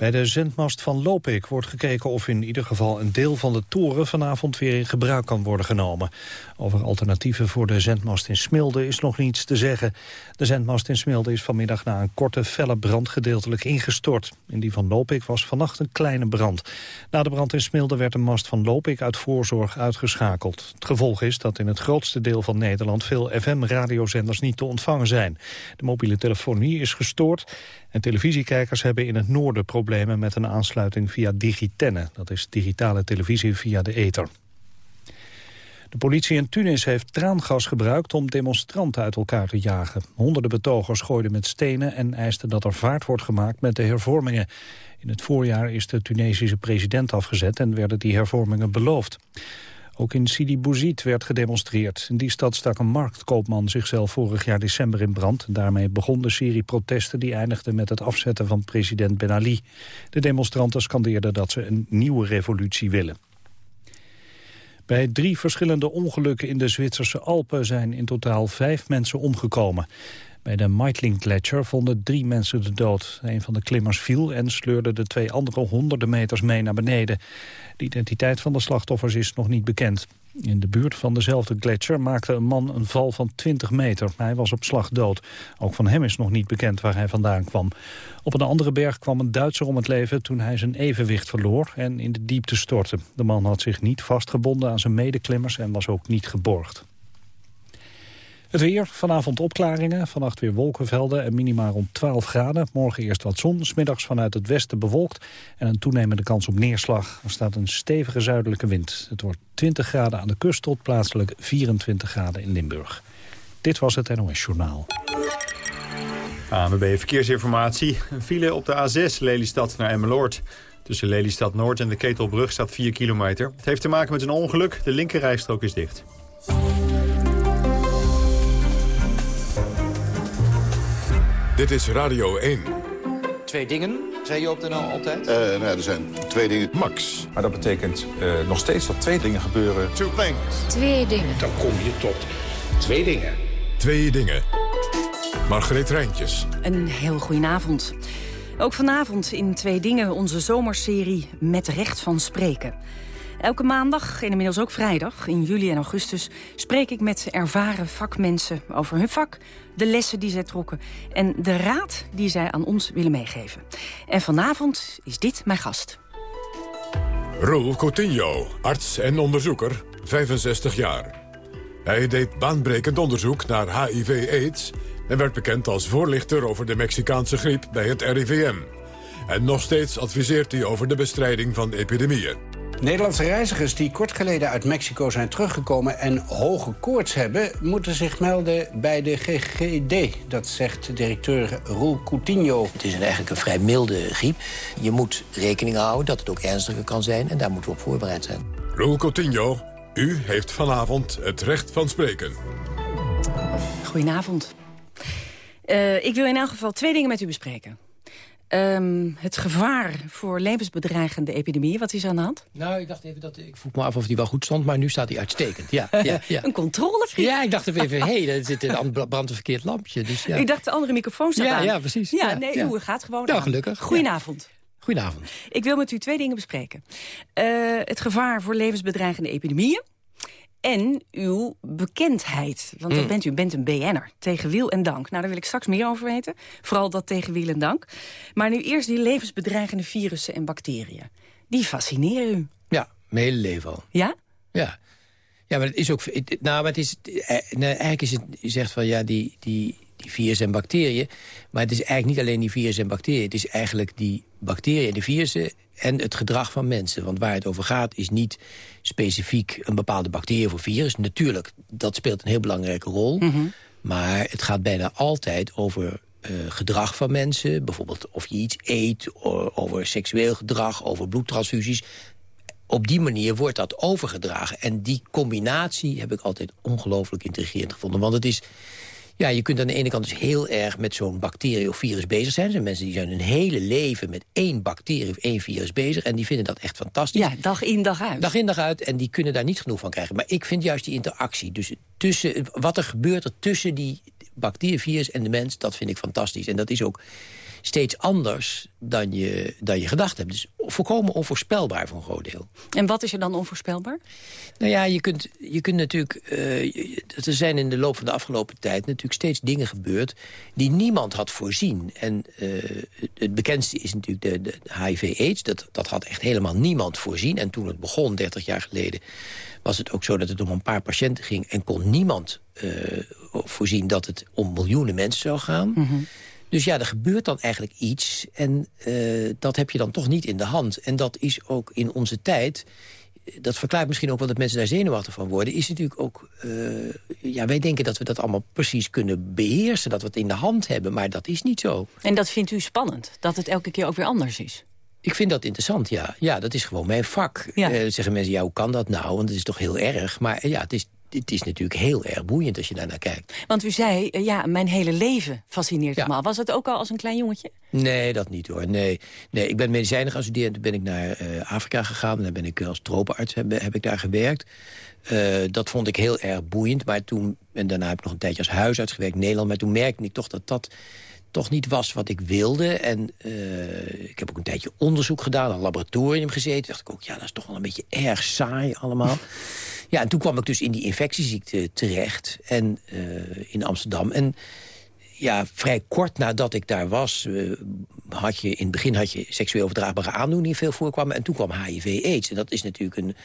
Bij de zendmast van Lopik wordt gekeken of in ieder geval een deel van de toren vanavond weer in gebruik kan worden genomen. Over alternatieven voor de zendmast in Smilde is nog niets te zeggen. De zendmast in Smilde is vanmiddag na een korte felle brand gedeeltelijk ingestort. In die van Lopik was vannacht een kleine brand. Na de brand in Smilde werd de mast van Lopik uit voorzorg uitgeschakeld. Het gevolg is dat in het grootste deel van Nederland veel FM-radiozenders niet te ontvangen zijn. De mobiele telefonie is gestoord en televisiekijkers hebben in het noorden problemen met een aansluiting via Digitenne. Dat is digitale televisie via de ether. De politie in Tunis heeft traangas gebruikt om demonstranten uit elkaar te jagen. Honderden betogers gooiden met stenen en eisten dat er vaart wordt gemaakt met de hervormingen. In het voorjaar is de Tunesische president afgezet en werden die hervormingen beloofd. Ook in Sidi Bouzid werd gedemonstreerd. In die stad stak een marktkoopman zichzelf vorig jaar december in brand. Daarmee begon de serie protesten die eindigden met het afzetten van president Ben Ali. De demonstranten scandeerden dat ze een nieuwe revolutie willen. Bij drie verschillende ongelukken in de Zwitserse Alpen zijn in totaal vijf mensen omgekomen. Bij de Meitling Gletscher vonden drie mensen de dood. Een van de klimmers viel en sleurde de twee andere honderden meters mee naar beneden. De identiteit van de slachtoffers is nog niet bekend. In de buurt van dezelfde gletsjer maakte een man een val van 20 meter. Hij was op slag dood. Ook van hem is nog niet bekend waar hij vandaan kwam. Op een andere berg kwam een Duitser om het leven toen hij zijn evenwicht verloor en in de diepte stortte. De man had zich niet vastgebonden aan zijn medeklimmers en was ook niet geborgd. Het weer, vanavond opklaringen, vannacht weer wolkenvelden en minima rond 12 graden. Morgen eerst wat zon, smiddags vanuit het westen bewolkt en een toenemende kans op neerslag. Er staat een stevige zuidelijke wind. Het wordt 20 graden aan de kust tot plaatselijk 24 graden in Limburg. Dit was het NOS Journaal. ANWB Verkeersinformatie. Een file op de A6 Lelystad naar Emmeloord. Tussen Lelystad Noord en de Ketelbrug staat 4 kilometer. Het heeft te maken met een ongeluk. De linkerrijstrook is dicht. Dit is Radio 1. Twee dingen, zei je op de NL altijd? Uh, nou, er zijn twee dingen. Max. Maar dat betekent uh, nog steeds dat twee dingen gebeuren. Two things. Twee dingen. Dan kom je tot twee dingen. Twee dingen. Margreet Rijntjes. Een heel goedenavond. Ook vanavond in Twee Dingen onze zomerserie Met Recht van Spreken. Elke maandag, en inmiddels ook vrijdag, in juli en augustus... spreek ik met ervaren vakmensen over hun vak... de lessen die zij trokken en de raad die zij aan ons willen meegeven. En vanavond is dit mijn gast. Roel Coutinho, arts en onderzoeker, 65 jaar. Hij deed baanbrekend onderzoek naar HIV-AIDS... en werd bekend als voorlichter over de Mexicaanse griep bij het RIVM. En nog steeds adviseert hij over de bestrijding van epidemieën. Nederlandse reizigers die kort geleden uit Mexico zijn teruggekomen... en hoge koorts hebben, moeten zich melden bij de GGD. Dat zegt directeur Roel Coutinho. Het is eigenlijk een vrij milde griep. Je moet rekening houden dat het ook ernstiger kan zijn... en daar moeten we op voorbereid zijn. Roel Coutinho, u heeft vanavond het recht van spreken. Goedenavond. Uh, ik wil in elk geval twee dingen met u bespreken. Um, het gevaar voor levensbedreigende epidemieën. Wat is er aan de hand? Nou, ik dacht even dat ik vroeg me af of die wel goed stond, maar nu staat hij uitstekend. Ja, ja, ja. een controlevriend. Ja, ik dacht even, hé, hey, er zit een brandt een verkeerd lampje. Dus ja. Ik dacht de andere microfoon staat ja, aan. Ja, precies. Ja, nee, ja. het gaat gewoon. Nou, gelukkig. Goedenavond. Goedenavond. Ik wil met u twee dingen bespreken. Uh, het gevaar voor levensbedreigende epidemieën en uw bekendheid. Want dat bent u bent een BN'er, tegen wiel en dank. Nou, daar wil ik straks meer over weten. Vooral dat tegen wiel en dank. Maar nu eerst die levensbedreigende virussen en bacteriën. Die fascineren u. Ja, mijn hele leven al. Ja? Ja. Ja, maar het is ook... Nou, maar het is... Nee, eigenlijk is het... Je zegt van, ja, die, die, die virussen en bacteriën. Maar het is eigenlijk niet alleen die virussen en bacteriën. Het is eigenlijk die bacteriën en de virussen en het gedrag van mensen. Want waar het over gaat is niet specifiek een bepaalde bacterie of virus. Natuurlijk, dat speelt een heel belangrijke rol. Mhm. Maar het gaat bijna altijd over uh, gedrag van mensen. Bijvoorbeeld of je iets eet, over seksueel gedrag, over bloedtransfusies. Op die manier wordt dat overgedragen. En die combinatie heb ik altijd ongelooflijk intrigerend gevonden. Want het is Ja, je kunt aan de ene kant dus heel erg met zo'n bacterie of virus bezig zijn. Er zijn mensen die zijn hun hele leven met één bacterie of één virus bezig... en die vinden dat echt fantastisch. Ja, dag in, dag uit. Dag in, dag uit. En die kunnen daar niet genoeg van krijgen. Maar ik vind juist die interactie, dus tussen, wat er gebeurt er tussen die bacterie, virus en de mens... dat vind ik fantastisch. En dat is ook steeds anders dan je, dan je gedacht hebt. Dus volkomen onvoorspelbaar voor een groot deel. En wat is er dan onvoorspelbaar? Nou ja, je kunt, je kunt natuurlijk... Uh, er zijn in de loop van de afgelopen tijd natuurlijk steeds dingen gebeurd... die niemand had voorzien. En uh, het bekendste is natuurlijk de, de HIV-AIDS. Dat, dat had echt helemaal niemand voorzien. En toen het begon, 30 jaar geleden was het ook zo dat het om een paar patiënten ging... en kon niemand uh, voorzien dat het om miljoenen mensen zou gaan. Mm -hmm. Dus ja, er gebeurt dan eigenlijk iets en uh, dat heb je dan toch niet in de hand. En dat is ook in onze tijd dat verklaart misschien ook wel dat mensen daar zenuwachtig van worden... is natuurlijk ook... Uh, ja, wij denken dat we dat allemaal precies kunnen beheersen... dat we het in de hand hebben, maar dat is niet zo. En dat vindt u spannend, dat het elke keer ook weer anders is? Ik vind dat interessant, ja. Ja, dat is gewoon mijn vak. Ja. Uh, zeggen mensen, ja, hoe kan dat nou? Want het is toch heel erg. Maar ja, het is, het is natuurlijk heel erg boeiend als je daar naar kijkt. Want u zei, ja, mijn hele leven fascineert ja. me al. Was het ook al als een klein jongetje? Nee, dat niet hoor. Nee, nee ik ben medicijnen gaan studeren. Toen ben ik naar uh, Afrika gegaan. En dan ben ik als tropenarts heb, heb ik daar gewerkt. Uh, dat vond ik heel erg boeiend. Maar toen, en daarna heb ik nog een tijdje als huisarts gewerkt in Nederland. Maar toen merkte ik toch dat dat toch niet was wat ik wilde. En uh, ik heb ook een tijdje onderzoek gedaan, een laboratorium gezeten. dacht ik ook, ja, dat is toch wel een beetje erg saai allemaal. ja, en toen kwam ik dus in die infectieziekte terecht. En uh, in Amsterdam. En ja, vrij kort nadat ik daar was... Uh, had je, in het begin had je seksueel overdraagbare aandoeningen veel voorkwamen. En toen kwam HIV-AIDS. En dat is natuurlijk een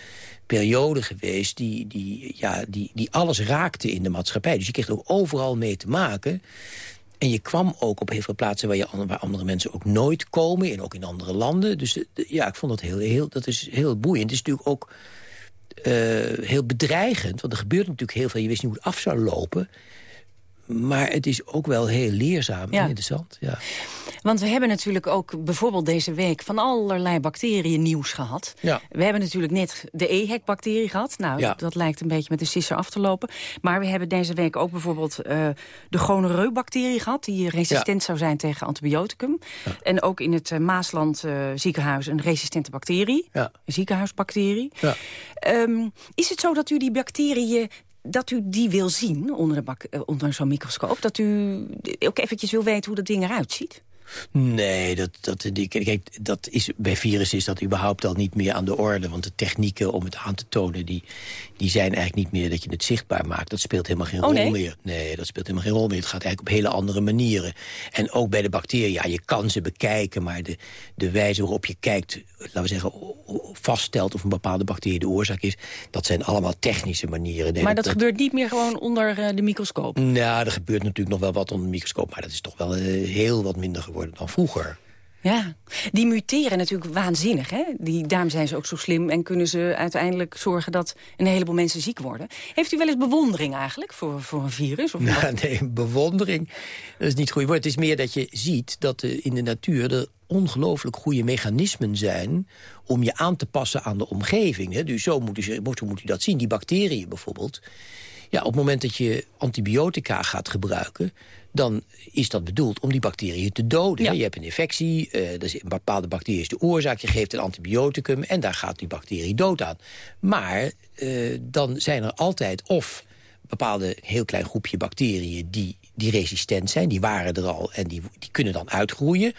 periode geweest die, die, ja, die, die alles raakte in de maatschappij. Dus je kreeg er ook overal mee te maken. En je kwam ook op heel veel plaatsen waar, je, waar andere mensen ook nooit komen. En ook in andere landen. Dus ja, ik vond dat heel, heel, dat is heel boeiend. Het is natuurlijk ook uh, heel bedreigend. Want er gebeurt natuurlijk heel veel. Je wist niet hoe het af zou lopen. Maar het is ook wel heel leerzaam ja. en interessant. Ja. Want we hebben natuurlijk ook bijvoorbeeld deze week... van allerlei bacteriën nieuws gehad. Ja. We hebben natuurlijk net de EHEC-bacterie gehad. Nou, ja. dat, lijkt een beetje met de sisser af te lopen. Maar we hebben deze week ook bijvoorbeeld uh, de gonoreu-bacterie gehad... die resistent zou zijn tegen antibioticum. En ook in het uh, Maasland uh, ziekenhuis een resistente bacterie. Een ziekenhuisbacterie. Um, is het zo dat u die bacteriën dat u die wil zien onder, de bak, onder zo'n microscoop? Dat u ook eventjes wil weten hoe dat ding eruit ziet? Nee, dat, dat, kijk, dat is, bij virussen is dat überhaupt al niet meer aan de orde. Want de technieken om het aan te tonen... die, die zijn eigenlijk niet meer dat je het zichtbaar maakt. Dat speelt helemaal geen oh, rol meer. Nee, dat speelt helemaal geen rol meer. Het gaat eigenlijk op hele andere manieren. En ook bij de bacteriën, ja, je kan ze bekijken... maar de, de wijze waarop je kijkt, laten we zeggen... vaststelt of een bepaalde bacterie de oorzaak is... dat zijn allemaal technische manieren. Nee, maar dat, dat, gebeurt niet meer gewoon onder uh, de microscoop? Nou, er gebeurt natuurlijk nog wel wat onder de microscoop... maar dat is toch wel uh, heel wat minder geworden dan vroeger. Ja, die muteren natuurlijk waanzinnig. Hè? Die, daarom zijn ze ook zo slim en kunnen ze uiteindelijk zorgen dat een heleboel mensen ziek worden. Heeft u wel eens bewondering eigenlijk voor, voor een virus? Of nou, nee, bewondering dat is niet woord. Het is meer dat je ziet dat in de natuur er ongelooflijk goede mechanismen zijn om je aan te passen aan de omgeving. Hè? Dus zo moet, u, zo moet u dat zien. Die bacteriën bijvoorbeeld. Ja, op het moment dat je antibiotica gaat gebruiken dan is dat bedoeld om die bacteriën te doden. Ja. Je hebt een infectie, uh, dus een bepaalde bacterie is de oorzaak... je geeft een antibioticum en daar gaat die bacterie dood aan. Maar uh, dan zijn er altijd of bepaalde heel klein groepje bacteriën... die, die resistent zijn, die waren er al en die, die kunnen dan uitgroeien...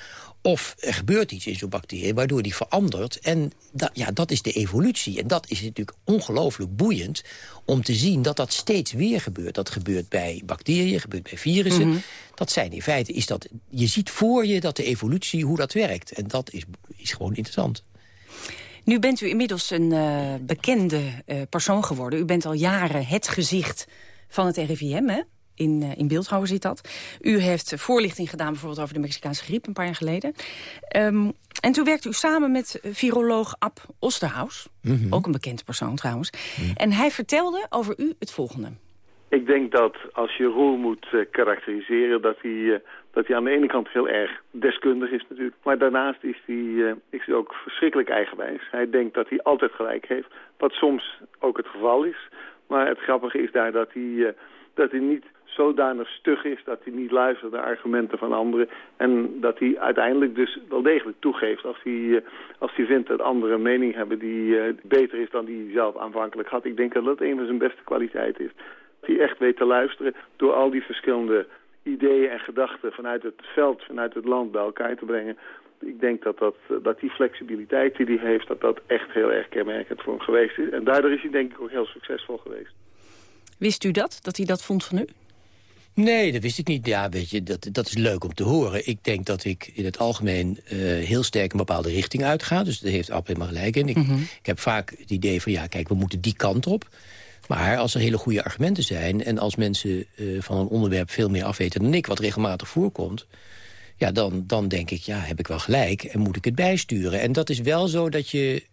Of er gebeurt iets in zo'n bacterie waardoor die verandert. En dat, ja, dat is de evolutie. En dat is natuurlijk ongelooflijk boeiend om te zien dat dat steeds weer gebeurt. Dat gebeurt bij bacteriën, gebeurt bij virussen. Mhm. Mm -hmm. Dat zijn in feite, is dat, je ziet voor je dat de evolutie, hoe dat werkt. En dat is, is gewoon interessant. Nu bent u inmiddels een uh, bekende uh, persoon geworden. U bent al jaren het gezicht van het RIVM, hè? In, uh, in Beeldhouwen zit dat. U heeft voorlichting gedaan bijvoorbeeld over de Mexicaanse griep een paar jaar geleden. Um, en toen werkte u samen met viroloog Ab Osterhaus. Mm -hmm. Ook een bekend persoon trouwens. Mm -hmm. En hij vertelde over u het volgende. Ik denk dat als je Roel moet uh, karakteriseren... Dat hij, uh, dat hij aan de ene kant heel erg deskundig is natuurlijk. Maar daarnaast is hij, uh, is hij ook verschrikkelijk eigenwijs. Hij denkt dat hij altijd gelijk heeft. Wat soms ook het geval is. Maar het grappige is daar dat hij, dat hij niet zodanig stug is dat hij niet luistert naar argumenten van anderen. En dat hij uiteindelijk dus wel degelijk toegeeft als hij, als hij vindt dat anderen een mening hebben die beter is dan die hij zelf aanvankelijk had. Ik denk dat dat een van zijn beste kwaliteiten is. Dat hij echt weet te luisteren door al die verschillende ideeën en gedachten vanuit het veld, vanuit het land bij elkaar te brengen ik denk dat, dat, dat die flexibiliteit die hij heeft, dat dat echt heel erg kenmerkend voor hem geweest is. En daardoor is hij denk ik ook heel succesvol geweest. Wist u dat, dat hij dat vond van u? Nee, dat wist ik niet. Ja, weet je, dat, dat is leuk om te horen. Ik denk dat ik in het algemeen uh, heel sterk een bepaalde richting uitga. Dus daar heeft Ab helemaal gelijk in. Ik, mhm. ik heb vaak het idee van, ja, kijk, we moeten die kant op. Maar als er hele goede argumenten zijn... en als mensen uh, van een onderwerp veel meer afweten dan ik... wat regelmatig voorkomt ja, dan, dan denk ik, ja, heb ik wel gelijk en moet ik het bijsturen. En dat is wel zo dat je...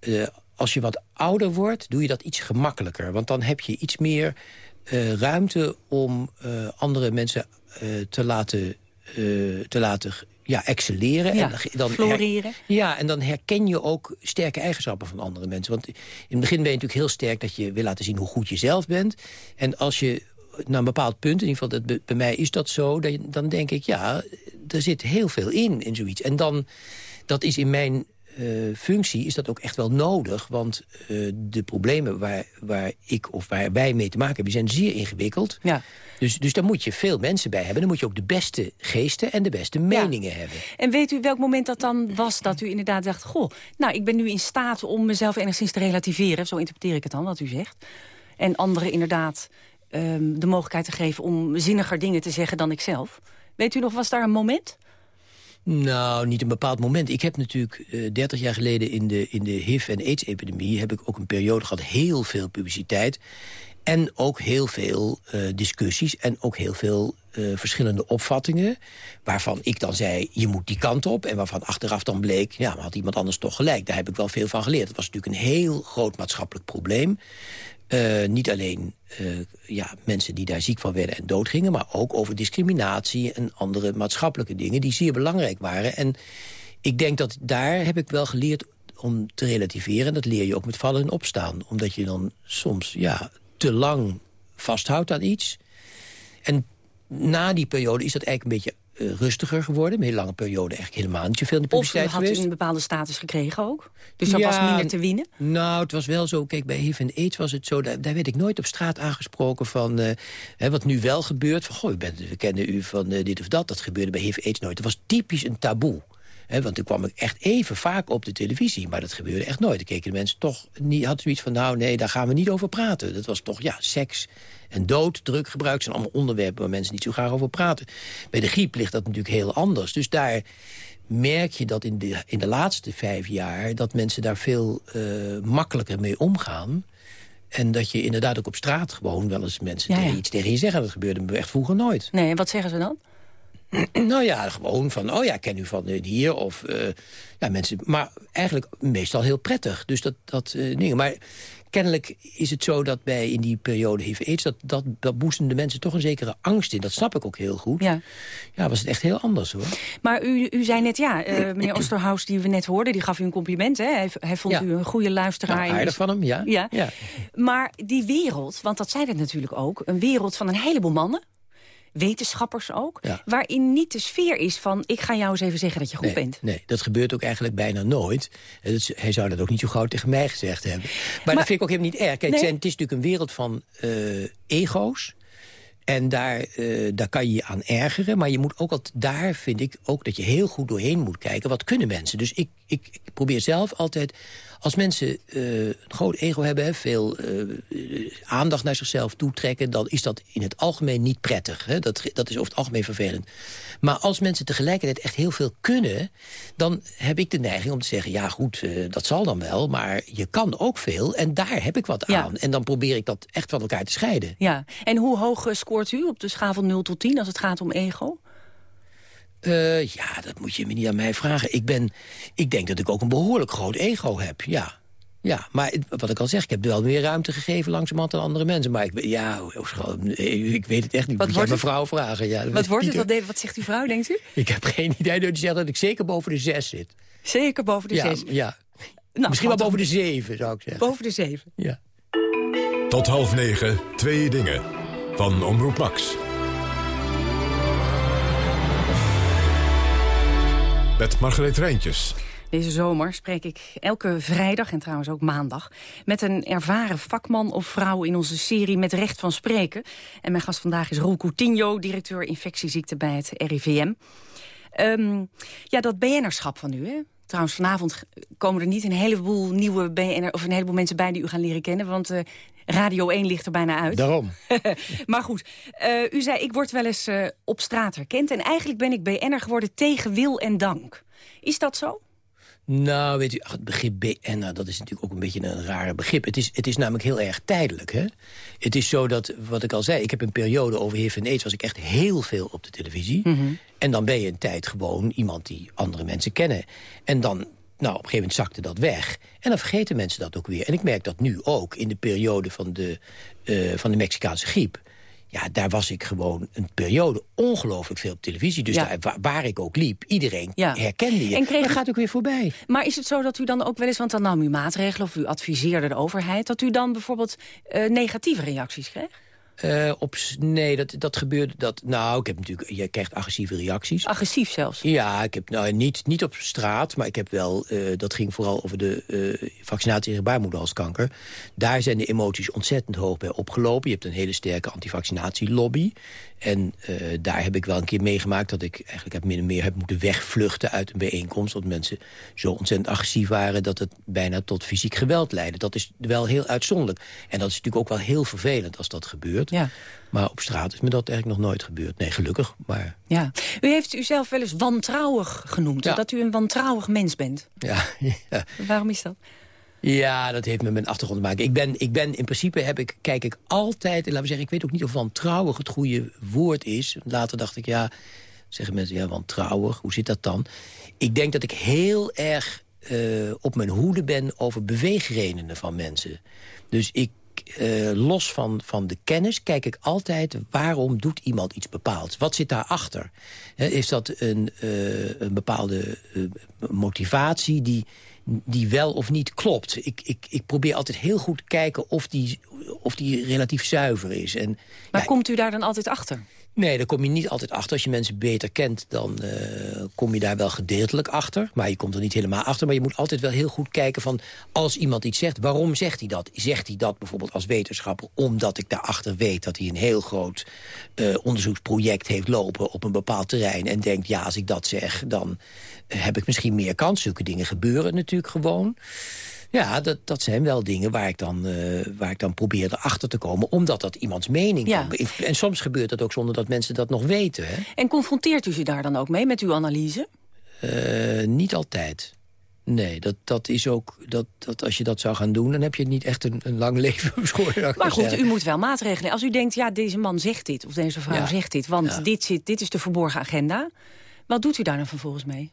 Uh, als je wat ouder wordt, doe je dat iets gemakkelijker. Want dan heb je iets meer ruimte om uh, andere mensen te laten, te laten ja, excelleren. Ja, en dan floreren. Ja, en dan herken je ook sterke eigenschappen van andere mensen. Want in het begin ben je natuurlijk heel sterk dat je wil laten zien hoe goed je zelf bent. En als je naar een bepaald punt, in ieder geval dat, bij mij is dat zo... Dat, dan denk ik, ja, er zit heel veel in, in zoiets. En dan, dat is in mijn uh, functie is dat ook echt wel nodig. Want uh, de problemen waar, waar ik of waar wij mee te maken hebben... zijn zeer ingewikkeld. Ja. Dus, dus daar moet je veel mensen bij hebben. Dan moet je ook de beste geesten en de beste meningen ja. hebben. En weet u welk moment dat dan was dat u inderdaad dacht... goh, nou, ik ben nu in staat om mezelf enigszins te relativeren. Zo interpreteer ik het dan, wat u zegt. En anderen inderdaad um, de mogelijkheid te geven om zinniger dingen te zeggen dan ik zelf. Weet u nog, was daar een moment? Nou, niet een bepaald moment. Ik heb natuurlijk uh, 30 jaar geleden in de, in de HIV- en AIDS-epidemie... heb ik ook een periode gehad, heel veel publiciteit... en ook heel veel uh, discussies en ook heel veel uh, verschillende opvattingen... waarvan ik dan zei, je moet die kant op... en waarvan achteraf dan bleek, ja, maar had iemand anders toch gelijk. Daar heb ik wel veel van geleerd. Het was natuurlijk een heel groot maatschappelijk probleem. Uh, niet alleen uh, ja, mensen die daar ziek van werden en doodgingen... maar ook over discriminatie en andere maatschappelijke dingen... die zeer belangrijk waren. En ik denk dat daar heb ik wel geleerd om te relativeren. En dat leer je ook met vallen en opstaan. Omdat je dan soms ja, te lang vasthoudt aan iets. En na die periode is dat eigenlijk een beetje uh, rustiger geworden. Een hele lange periode eigenlijk helemaal niet zoveel in de publiciteit of had geweest. u een bepaalde status gekregen ook? Dus er was minder te winnen? Nou, het was wel zo. Kijk, bij HIV en AIDS was het zo... daar, daar werd ik nooit op straat aangesproken van... Uh, hè, wat nu wel gebeurt. Van, goh, bent, we kennen u van uh, dit of dat. Dat gebeurde bij HIV AIDS nooit. Het was typisch een taboe. He, want toen kwam ik echt even vaak op de televisie. Maar dat gebeurde echt nooit. Dan keken de mensen toch niet, had zoiets van... nou nee, daar gaan we niet over praten. Dat was toch, ja, seks en dood, druggebruik... zijn allemaal onderwerpen waar mensen niet zo graag over praten. Bij de griep ligt dat natuurlijk heel anders. Dus daar merk je dat in de, in de laatste vijf jaar... dat mensen daar veel uh, makkelijker mee omgaan... En dat je inderdaad ook op straat gewoon wel eens mensen ja, ja. Tegen iets tegen je zeggen. Dat gebeurde echt vroeger nooit. Nee, en wat zeggen ze dan? nou ja, gewoon van, oh ja, ken u van uh, hier. Of, uh, ja, mensen, maar eigenlijk meestal heel prettig. Dus dat, dat uh, dingen. Maar kennelijk is het zo dat bij in die periode HIV-AIDS... Dat, dat, dat boesten de mensen toch een zekere angst in. Dat snap ik ook heel goed. Ja, ja was het echt heel anders, hoor. Maar u, u zei net, ja, meneer Osterhaus, die we net hoorden... die gaf u een compliment, hè? Hij, hij vond u een goede luisteraar. Nou, aardig van hem, ja. ja. ja. Maar die wereld, want dat zei het natuurlijk ook... een wereld van een heleboel mannen wetenschappers ook... waarin niet de sfeer is van... ik ga jou eens even zeggen dat je goed bent. Nee, dat gebeurt ook eigenlijk bijna nooit. hij zou dat ook niet zo gauw tegen mij gezegd hebben. Maar, dat vind ik ook helemaal niet erg. Kijk, het, is natuurlijk een wereld van uh, ego's. En daar, uh, daar kan je je aan ergeren. Maar je moet ook altijd, daar vind ik ook dat je heel goed doorheen moet kijken. Wat kunnen mensen? Dus ik, ik, ik probeer zelf altijd als mensen uh, een groot ego hebben, veel uh, aandacht naar zichzelf toetrekken... dan is dat in het algemeen niet prettig. Hè? Dat, dat is over het algemeen vervelend. Maar als mensen tegelijkertijd echt heel veel kunnen... dan heb ik de neiging om te zeggen... ja goed, uh, dat zal dan wel, maar je kan ook veel... en daar heb ik wat aan. En dan probeer ik dat echt van elkaar te scheiden. Ja. En hoe hoog scoort u op de schaal van 0 tot 10 als het gaat om ego? Uh, ja, dat moet je me niet aan mij vragen. Ik, ben, ik denk dat ik ook een behoorlijk groot ego heb, ja. Ja, maar wat ik al zeg, ik heb wel meer ruimte gegeven langzamerhand dan andere mensen. Maar ik, ja, ik weet het echt niet. Wat moet je mijn vrouw vragen. Ja, wat wordt het? Wat, wat zegt uw vrouw, denkt u? Ik heb geen idee. Die zegt dat ik zeker boven de zes zit. Zeker boven de ja, zes? Ja. Nou, Misschien wel boven de zeven, zou ik zeggen. Boven de zeven? Ja. Tot half negen, twee dingen. van Omroep Max. Met Margreet Rijntjes. Deze zomer spreek ik elke vrijdag en trouwens ook maandag... met een ervaren vakman of vrouw in onze serie Met Recht van Spreken. En mijn gast vandaag is Roel Coutinho, directeur infectieziekten bij het RIVM. Ehm, ja, dat BN'erschap van u, hè? Trouwens, vanavond komen er niet een heleboel nieuwe BN'er... of een heleboel mensen bij die u gaan leren kennen... want uh, Radio 1 ligt er bijna uit. Daarom. maar goed, uh, u zei, ik word wel eens uh, op straat herkend... en eigenlijk ben ik BN'er geworden tegen wil en dank. Is dat zo? Nou, weet u, het begrip BN'er, dat is natuurlijk ook een beetje een rare begrip. Het is, het is namelijk heel erg tijdelijk, hè? Het is zo dat, wat ik al zei, ik heb een periode over HIV en AIDS... was ik echt heel veel op de televisie. Mm -hmm. En dan ben je een tijd gewoon iemand die andere mensen kennen. En dan, nou, op een gegeven moment zakte dat weg. En dan vergeten mensen dat ook weer. En ik merk dat nu ook in de periode van de, uh, van de Mexicaanse griep. Ja, daar was ik gewoon een periode ongelooflijk veel op televisie. Dus Ja. daar, waar, ik ook liep, iedereen Ja. herkende je. En kreeg dat gaat ook weer voorbij. Maar is het zo dat u dan ook wel eens, want dan nam u maatregelen... of u adviseerde de overheid, dat u dan bijvoorbeeld eh, negatieve reacties kreeg? Eh, op, nee, dat, dat gebeurde. Dat, nou, ik heb natuurlijk, je krijgt agressieve reacties. Agressief zelfs? Ja, ik heb nou, niet, niet op straat, maar ik heb wel... eh, dat ging vooral over de eh, vaccinatie tegen baarmoederhalskanker. Daar zijn de emoties ontzettend hoog bij opgelopen. Je hebt een hele sterke antivaccinatielobby. En eh, daar heb ik wel een keer meegemaakt... dat ik eigenlijk heb min en meer heb moeten wegvluchten uit een bijeenkomst. Dat mensen zo ontzettend agressief waren... dat het bijna tot fysiek geweld leidde. Dat is wel heel uitzonderlijk. En dat is natuurlijk ook wel heel vervelend als dat gebeurt. Ja. Maar op straat is me dat eigenlijk nog nooit gebeurd. Nee, gelukkig, maar Ja. U heeft uzelf wel eens wantrouwig genoemd. Ja. Dat u een wantrouwig mens bent. ja, ja. Waarom is dat? Ja, dat heeft met mijn achtergrond te maken. Ik ben, ik ben in principe heb ik, kijk ik altijd, laten we zeggen, ik weet ook niet of wantrouwig het goede woord is. Later dacht ik, ja, zeggen mensen, ja, wantrouwig, hoe zit dat dan? Ik denk dat ik heel erg eh, op mijn hoede ben over beweegredenen van mensen. Dus ik, eh, los van, van de kennis, kijk ik altijd waarom doet iemand iets bepaalds. Wat zit daarachter? Hè, is dat een, eh, een bepaalde motivatie die, die wel of niet klopt? Ik, ik, ik probeer altijd heel goed te kijken of die, of die relatief zuiver is. En, Maar ja, komt u daar dan altijd achter? Nee, daar kom je niet altijd achter. Als je mensen beter kent, dan eh, kom je daar wel gedeeltelijk achter. Maar je komt er niet helemaal achter. Maar je moet altijd wel heel goed kijken van... als iemand iets zegt, waarom zegt hij dat? Zegt hij dat bijvoorbeeld als wetenschapper... omdat ik daarachter weet dat hij een heel groot eh, onderzoeksproject heeft lopen... op een bepaald terrein en denkt, ja, als ik dat zeg... dan eh, heb ik misschien meer kans. Zulke dingen gebeuren natuurlijk gewoon. Ja, dat, dat zijn wel dingen waar ik, dan, eh, waar ik dan probeer erachter te komen... omdat dat iemands mening Ja. kan. En soms gebeurt dat ook zonder dat mensen dat nog weten. Hè? En confronteert u zich daar dan ook mee met uw analyse? Eh, niet altijd. Nee, dat, dat is ook... Dat, dat als je dat zou gaan doen, dan heb je niet echt een, een lang leven beschoren. Maar goed, u moet wel maatregelen. Als u denkt, ja, deze man zegt dit of deze vrouw Ja. zegt dit... want Ja. dit, zit, dit is de verborgen agenda. Wat doet u daar dan vervolgens mee?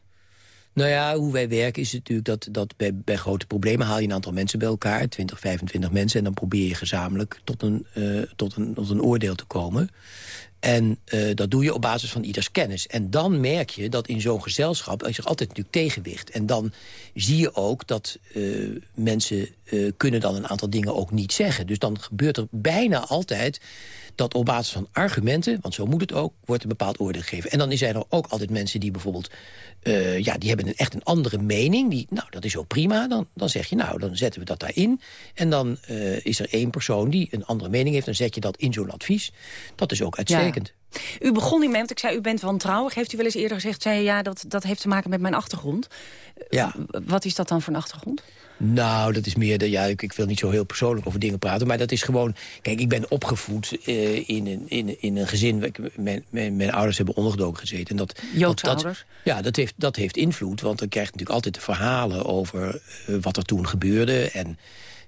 Nou ja, hoe wij werken is natuurlijk dat, dat bij, grote problemen haal je een aantal mensen bij elkaar, 20, 25 mensen, en dan probeer je gezamenlijk tot een, eh, tot een, tot een oordeel te komen. En eh, dat doe je op basis van ieders kennis. En dan merk je dat in zo'n gezelschap er altijd natuurlijk tegenwicht. En dan zie je ook dat eh, mensen kunnen dan een aantal dingen ook niet zeggen. Dus dan gebeurt er bijna altijd dat op basis van argumenten, want zo moet het ook, wordt een bepaald oordeel gegeven. En dan zijn er ook altijd mensen die bijvoorbeeld, eh, ja, die hebben een, echt een andere mening. Die, nou, dat is ook prima. Dan, dan zeg je, nou, dan zetten we dat daarin. En dan eh, is er één persoon die een andere mening heeft. Dan zet je dat in zo'n advies. Dat is ook uitstekend. U begon hiermee, want ik zei, u bent wantrouwig. Heeft u wel eens eerder gezegd, zei, ja, dat, dat heeft te maken met mijn achtergrond. Ja. Wat is dat dan voor een achtergrond? Nou, dat is meer... De, ja, ik, ik wil niet zo heel persoonlijk over dingen praten. Maar dat is gewoon... Kijk, ik ben opgevoed eh, in, een, in, in een gezin... Mijn, mijn, mijn ouders hebben ondergedoken gezeten. En dat, Joodse dat, dat- ouders? Ja, dat heeft, dat heeft invloed. Want dan krijg je natuurlijk altijd de verhalen over eh, wat er toen gebeurde. En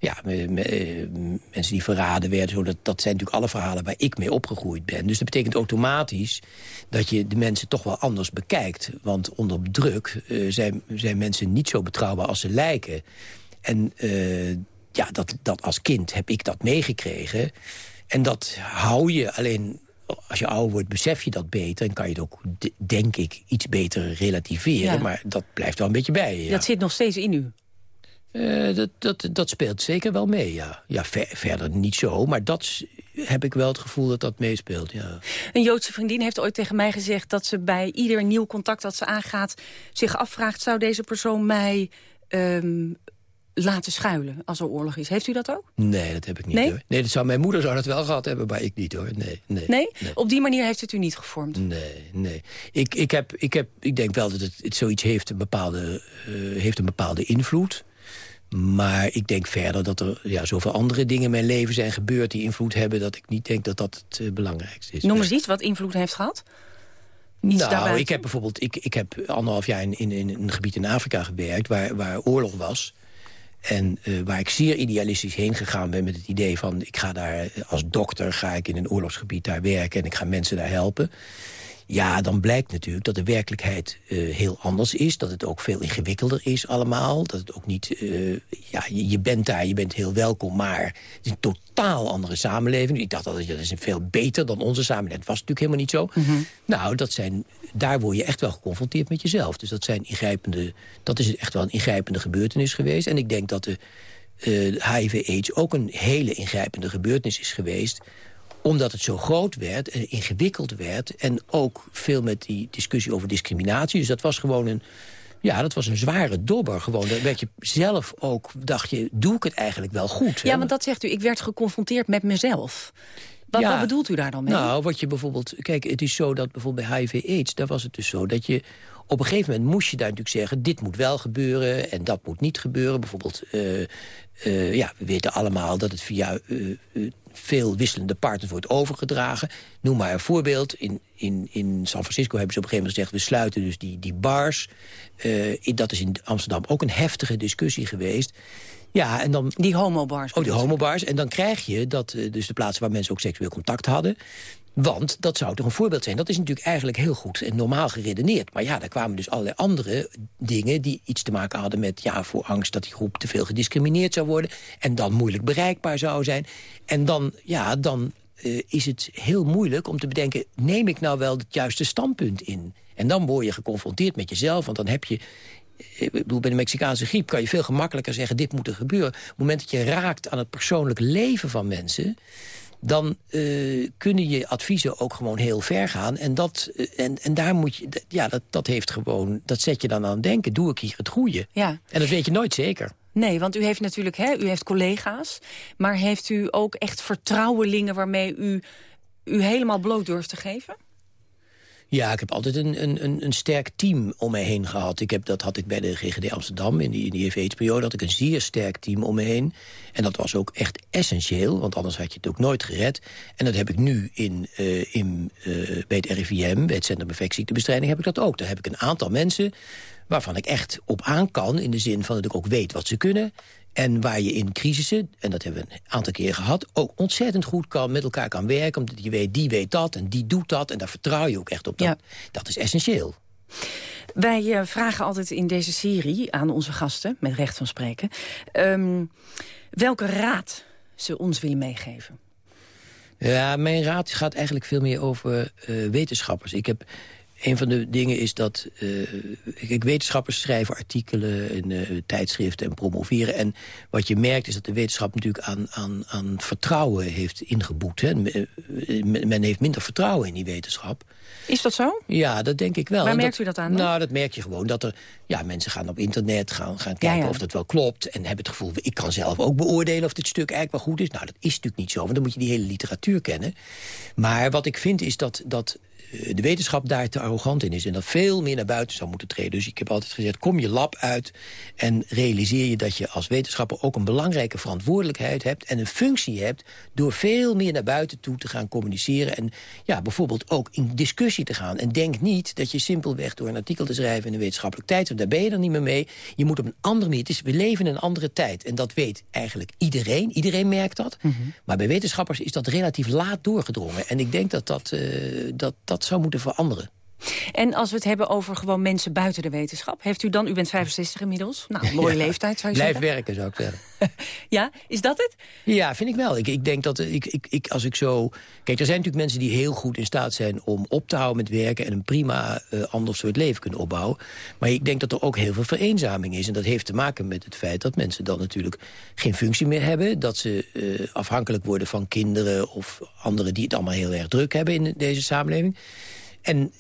ja, me- me- eh, mensen die verraden werden. Zo, dat, dat zijn natuurlijk alle verhalen waar ik mee opgegroeid ben. Dus dat betekent automatisch dat je de mensen toch wel anders bekijkt. Want onder druk eh, zijn, zijn mensen niet zo betrouwbaar als ze lijken. En eh, ja, dat, dat als kind heb ik dat meegekregen. En dat hou je alleen... Als je ouder wordt, besef je dat beter... en kan je het ook, denk ik, iets beter relativeren. Ja. Maar dat blijft wel een beetje bij ja. Dat zit nog steeds in u. Uh, dat, dat, dat speelt zeker wel mee, ja. Ja, ver, verder niet zo, maar dat heb ik wel het gevoel dat dat meespeelt, ja. Een Joodse vriendin heeft ooit tegen mij gezegd... dat ze bij ieder nieuw contact dat ze aangaat zich afvraagt... zou deze persoon mij um, laten schuilen als er oorlog is. Heeft u dat ook? Nee, dat heb ik niet. Nee, hoor. nee dat zou, mijn moeder zou dat wel gehad hebben, maar ik niet hoor. Nee, nee, nee? Op die manier heeft het u niet gevormd? Nee, nee. Ik, ik, heb, ik, heb, ik denk wel dat het, het zoiets heeft een bepaalde, uh, heeft een bepaalde invloed. Maar ik denk verder dat er ja, zoveel andere dingen in mijn leven zijn gebeurd... die invloed hebben, dat ik niet denk dat dat het uh, belangrijkste is. Noem eens iets wat invloed heeft gehad. nou, ik heb bijvoorbeeld ik, ik heb anderhalf jaar in, in, in een gebied in Afrika gewerkt... waar, waar oorlog was. En uh, waar ik zeer idealistisch heen gegaan ben met het idee van... ik ga daar als dokter ga ik in een oorlogsgebied daar werken... en ik ga mensen daar helpen. Ja, dan blijkt natuurlijk dat de werkelijkheid uh, heel anders is. Dat het ook veel ingewikkelder is allemaal. Dat het ook niet... Uh, ja, je, je, bent daar, je bent heel welkom, maar het is een totaal andere samenleving. Ik dacht dat dat is veel beter dan onze samenleving. Dat was natuurlijk helemaal niet zo. Mm -hmm. Nou, dat zijn, daar word je echt wel geconfronteerd met jezelf. Dus dat, zijn ingrijpende, dat is echt wel een ingrijpende gebeurtenis geweest. En ik denk dat de uh, HIV-AIDS ook een hele ingrijpende gebeurtenis is geweest omdat het zo groot werd en ingewikkeld werd... en ook veel met die discussie over discriminatie. Dus dat was gewoon een... Ja, dat was een zware dobber. Gewoon. Dan werd je zelf ook, dacht je, doe ik het eigenlijk wel goed? Ja, want dat zegt u, ik werd geconfronteerd met mezelf. Wat, ja, wat, bedoelt u daar dan mee? Nou, wat je bijvoorbeeld... Kijk, het is zo dat bijvoorbeeld bij HIV-AIDS... daar was het dus zo dat je... Op een gegeven moment moest je daar natuurlijk zeggen... dit moet wel gebeuren en dat moet niet gebeuren. Bijvoorbeeld, uh, uh, ja, we weten allemaal dat het via uh, veel wisselende partners wordt overgedragen. Noem maar een voorbeeld. In, in, in San Francisco hebben ze op een gegeven moment gezegd... we sluiten dus die, die bars. Dat is in Amsterdam ook een heftige discussie geweest. Ja, en dan... Die homobars. Oh, die homobars. En dan krijg je dat, dus de plaatsen waar mensen ook seksueel contact hadden... Want dat zou toch een voorbeeld zijn. Dat is natuurlijk eigenlijk heel goed en normaal geredeneerd. Maar ja, daar kwamen dus allerlei andere dingen... die iets te maken hadden met ja, voor angst dat die groep te veel gediscrimineerd zou worden... en dan moeilijk bereikbaar zou zijn. En dan, ja, dan uh, is het heel moeilijk om te bedenken... neem ik nou wel het juiste standpunt in? En dan word je geconfronteerd met jezelf, want dan heb je... Eh, ik bedoel, bij de Mexicaanse griep kan je veel gemakkelijker zeggen... dit moet er gebeuren. Op het moment dat je raakt aan het persoonlijk leven van mensen dan uh, kunnen je adviezen ook gewoon heel ver gaan. En, dat, uh, en, en daar moet je, ja, dat, dat heeft gewoon, dat zet je dan aan het denken. Doe ik hier het goede? Ja. En dat weet je nooit zeker. Nee, want u heeft natuurlijk, hè, u heeft collega's. Maar heeft u ook echt vertrouwelingen waarmee u u helemaal bloot durft te geven? Ja, ik heb altijd een, een, een sterk team om me heen gehad. Ik heb, dat had ik bij de GGD Amsterdam in die, in die EVH-periode... had ik een zeer sterk team om me heen. En dat was ook echt essentieel, want anders had je het ook nooit gered. En dat heb ik nu in, uh, in, uh, bij het RIVM, bij het Centrum Infectieziektebestrijding... heb ik dat ook. Daar heb ik een aantal mensen waarvan ik echt op aan kan... in de zin van dat ik ook weet wat ze kunnen... En waar je in crisissen, en dat hebben we een aantal keer gehad... ook ontzettend goed kan, met elkaar kan werken. Omdat je weet, die weet dat en die doet dat. En daar vertrouw je ook echt op. Dat, ja. dat is essentieel. Wij uh, vragen altijd in deze serie aan onze gasten, met recht van spreken... Um, welke raad ze ons willen meegeven. Ja, mijn raad gaat eigenlijk veel meer over uh, wetenschappers. Ik heb een van de dingen is dat uh, wetenschappers schrijven artikelen in uh, tijdschriften en promoveren. En wat je merkt is dat de wetenschap natuurlijk aan, aan, aan vertrouwen heeft ingeboet. Hè. Men heeft minder vertrouwen in die wetenschap. Is dat zo? Ja, dat denk ik wel. Waar merkt u dat aan? Dan? Nou, dat merk je gewoon. Dat er, ja, mensen gaan op internet gaan, gaan kijken ja, ja. of dat wel klopt. En hebben het gevoel, ik kan zelf ook beoordelen of dit stuk eigenlijk wel goed is. Nou, dat is natuurlijk niet zo, want dan moet je die hele literatuur kennen. Maar wat ik vind is dat, dat de wetenschap daar te arrogant in is... en dat veel meer naar buiten zou moeten treden. Dus ik heb altijd gezegd, kom je lab uit... en realiseer je dat je als wetenschapper ook een belangrijke verantwoordelijkheid hebt... en een functie hebt door veel meer naar buiten toe te gaan communiceren... en ja, bijvoorbeeld ook in discussie te gaan. En denk niet dat je simpelweg door een artikel te schrijven... in een wetenschappelijk tijd, daar ben je dan niet meer mee. Je moet op een andere manier... Het is, we leven in een andere tijd en dat weet eigenlijk iedereen. Iedereen merkt dat. Mm -hmm. Maar bij wetenschappers is dat relatief laat doorgedrongen. En ik denk dat dat, uh, dat, dat zou moeten veranderen. En als we het hebben over gewoon mensen buiten de wetenschap... heeft u dan, u bent 65 inmiddels, nou, mooie leeftijd zou je Blijf zeggen. werken, zou ik zeggen. Ja, is dat het? Ja, vind ik wel. Ik, ik denk dat ik, ik, ik, als ik zo... Kijk, er zijn natuurlijk mensen die heel goed in staat zijn om op te houden met werken... en een prima uh, ander soort leven kunnen opbouwen. Maar ik denk dat er ook heel veel vereenzaming is. En dat heeft te maken met het feit dat mensen dan natuurlijk geen functie meer hebben. Dat ze uh, afhankelijk worden van kinderen of anderen die het allemaal heel erg druk hebben in deze samenleving. En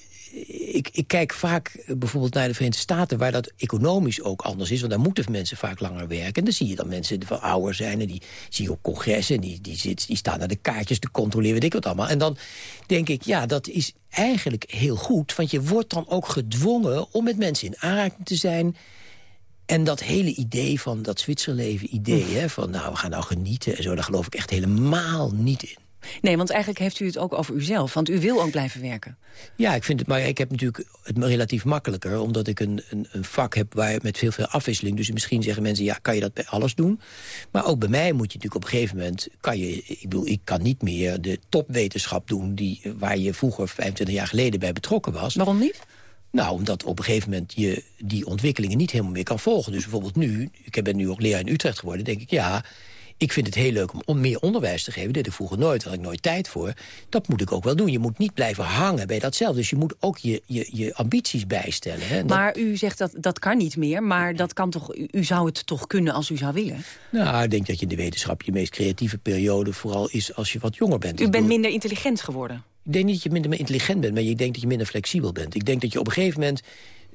ik, ik, kijk vaak bijvoorbeeld naar de Verenigde Staten... waar dat economisch ook anders is. Want daar moeten mensen vaak langer werken. En dan zie je dan mensen die van ouder zijn... en die zie je op congressen... die, die, zit, die staan naar de kaartjes te controleren, weet ik wat allemaal. En dan denk ik, ja, dat is eigenlijk heel goed. Want je wordt dan ook gedwongen om met mensen in aanraking te zijn... En dat hele idee van dat Zwitserleven idee, hè, van nou, we gaan nou genieten en zo... daar geloof ik echt helemaal niet in. Nee, want eigenlijk heeft u het ook over uzelf. Want u wil ook blijven werken. Ja, ik vind het, maar ik heb natuurlijk het relatief makkelijker... omdat ik een, een, een vak heb waar met veel, veel afwisseling... dus misschien zeggen mensen, ja, kan je dat bij alles doen? Maar ook bij mij moet je natuurlijk op een gegeven moment... kan je, ik bedoel, ik kan niet meer de topwetenschap doen... Die, waar je vroeger 25 jaar geleden bij betrokken was. Waarom niet? Nou, omdat op een gegeven moment je die ontwikkelingen niet helemaal meer kan volgen. Dus bijvoorbeeld nu, ik ben nu ook leraar in Utrecht geworden... denk ik, ja, ik vind het heel leuk om meer onderwijs te geven. Dat deed ik vroeger nooit, daar had ik nooit tijd voor. Dat moet ik ook wel doen. Je moet niet blijven hangen bij datzelfde. Dus je moet ook je, je, je ambities bijstellen. Hè? Maar u zegt dat dat kan niet meer. Maar dat kan toch, u zou het toch kunnen als u zou willen? Nou, ik denk dat je in de wetenschap je meest creatieve periode... vooral is als je wat jonger bent. U bent minder intelligent geworden? Ik denk niet dat je minder intelligent bent, maar ik denk dat je minder flexibel bent. Ik denk dat je op een gegeven moment...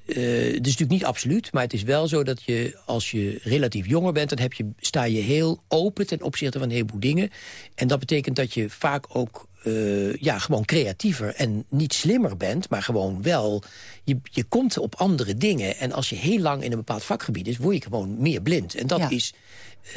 Uh, het is natuurlijk niet absoluut, maar het is wel zo dat je... als je relatief jonger bent, dan heb je, sta je heel open... ten opzichte van een heleboel dingen. En dat betekent dat je vaak ook uh, ja, gewoon creatiever en niet slimmer bent... maar gewoon wel, je, je komt op andere dingen. En als je heel lang in een bepaald vakgebied is, word je gewoon meer blind. En dat Ja. is...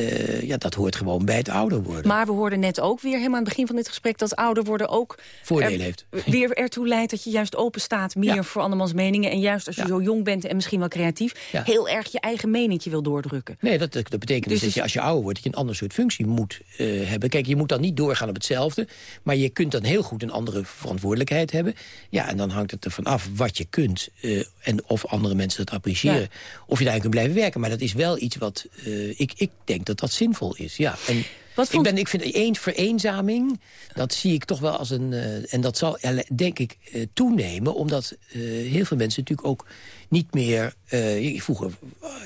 Uh, ja, dat hoort gewoon bij het ouder worden. Maar we hoorden net ook weer helemaal aan het begin van dit gesprek... dat ouder worden ook Voordelen heeft. weer ertoe leidt dat je juist open staat... meer Ja. voor andermans meningen. En juist als je Ja. zo jong bent en misschien wel creatief... Ja. heel erg je eigen meningje wil doordrukken. Nee, dat, dat betekent dus, Dus dat je als je ouder wordt... dat je een ander soort functie moet eh, hebben. Kijk, je moet dan niet doorgaan op hetzelfde... maar je kunt dan heel goed een andere verantwoordelijkheid hebben. Ja, en dan hangt het ervan af wat je kunt... eh, en of andere mensen dat appreciëren. Of je daarin kunt blijven werken. Maar dat is wel iets wat... eh, ik, ik denk dat dat zinvol is, ja. En Wat ik, ben, ik vind een vereenzaming, dat zie ik toch wel als een... eh, en dat zal, eh, denk ik, eh, toenemen... omdat heel veel mensen natuurlijk ook niet meer... vroeger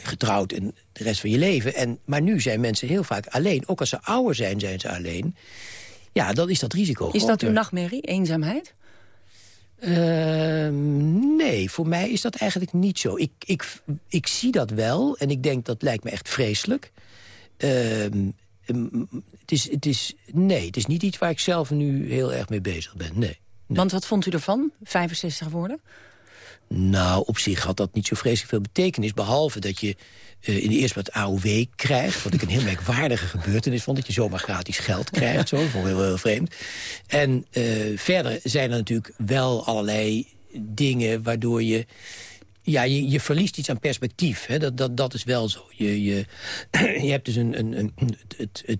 getrouwd en de rest van je leven. En, maar nu zijn mensen heel vaak alleen. Ook als ze ouder zijn, zijn ze alleen. Ja, dan is dat risico Is dat uw nachtmerrie, eenzaamheid? Ehm, nee, voor mij is dat eigenlijk niet zo. Ik, ik, ik zie dat wel en ik denk dat lijkt me echt vreselijk. Ehm, het is, het is, nee, het is niet iets waar ik zelf nu heel erg mee bezig ben. Nee. Want wat vond u ervan, 65 worden? Nou, op zich had dat niet zo vreselijk veel betekenis. Behalve dat je eh, in de eerste plaats AOW krijgt. Wat ik een heel merkwaardige gebeurtenis vond. Dat je zomaar gratis geld krijgt. Zo, dat vond ik heel, heel vreemd. En eh, verder zijn er natuurlijk wel allerlei dingen waardoor je... Ja, je, verliest iets aan perspectief. Hè? Dat, dat, dat is wel zo. Je, je, je hebt dus een... een, een het, het,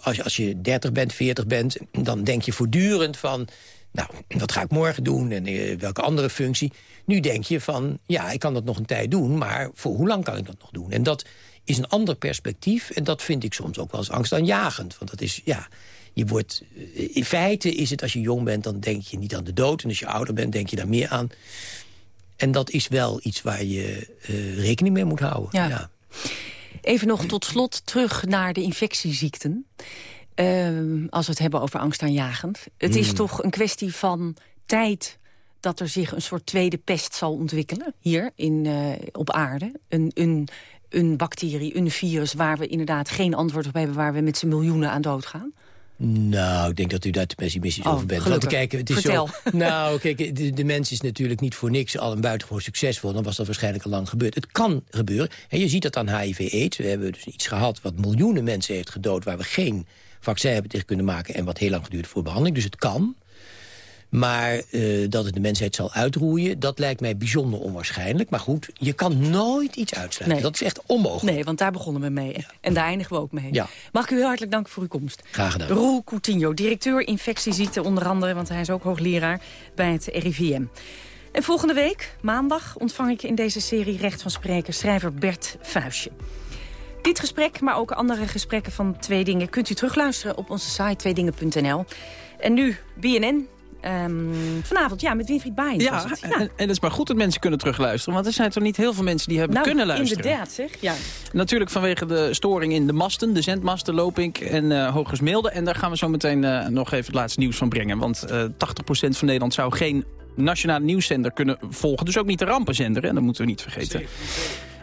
als, je, als je 30 bent, 40 bent... dan denk je voortdurend van... Nou, wat ga ik morgen doen en eh, welke andere functie? Nu denk je van, ja, ik kan dat nog een tijd doen... maar voor hoe lang kan ik dat nog doen? En dat is een ander perspectief. En dat vind ik soms ook wel eens angstaanjagend. Want dat is, ja, je wordt... eh, In feite is het, als je jong bent, dan denk je niet aan de dood. En als je ouder bent, denk je daar meer aan. En dat is wel iets waar je eh, rekening mee moet houden. Ja. ja. Even nog tot slot terug naar de infectieziekten. Ehm, als we het hebben over angstaanjagend. Het is Hmm. toch een kwestie van tijd dat er zich een soort tweede pest zal ontwikkelen. Hier in, eh, op aarde. Een, een, een bacterie, een virus waar we inderdaad geen antwoord op hebben... waar we met z'n miljoenen aan doodgaan. Nou, ik denk dat u daar te pessimistisch Oh, over bent. gelukkig. Want kijk, het is Vertel. Zo, nou, kijk, de, de mens is natuurlijk niet voor niks al een buitengewoon succesvol. Dan was dat waarschijnlijk al lang gebeurd. Het kan gebeuren. En je ziet dat aan HIV-AIDS. We hebben dus iets gehad wat miljoenen mensen heeft gedood... waar we geen vaccin hebben tegen kunnen maken... en wat heel lang geduurd voor behandeling. Dus het kan. Maar eh, dat het de mensheid zal uitroeien, dat lijkt mij bijzonder onwaarschijnlijk. Maar goed, je kan nooit iets uitsluiten. Nee. Dat is echt onmogelijk. Nee, want daar begonnen we mee. En daar eindigen we ook mee. Ja. Mag ik u heel hartelijk danken voor uw komst. Graag gedaan. Roel Coutinho, directeur infectieziekten onder andere... want hij is ook hoogleraar bij het RIVM. En volgende week, maandag, ontvang ik in deze serie Recht van Spreken... schrijver Bert Vuistje. Dit gesprek, maar ook andere gesprekken van Twee Dingen... kunt u terugluisteren op onze site tweedingen.nl. En nu BNN, Um, vanavond, ja, met Winfried Baaien. Ja, ja. En, en, het is maar goed dat mensen kunnen terugluisteren. Want er zijn toch niet heel veel mensen die hebben nou, kunnen luisteren. inderdaad, zeg. Ja. Natuurlijk vanwege de storing in de masten. De zendmasten, Lopink en uh, Hogersmeelde. En daar gaan we zo meteen uh, nog even het laatste nieuws van brengen. Want uh, 80% van Nederland zou geen nationale nieuwszender kunnen volgen. Dus ook niet de rampenzender, en dat moeten we niet vergeten.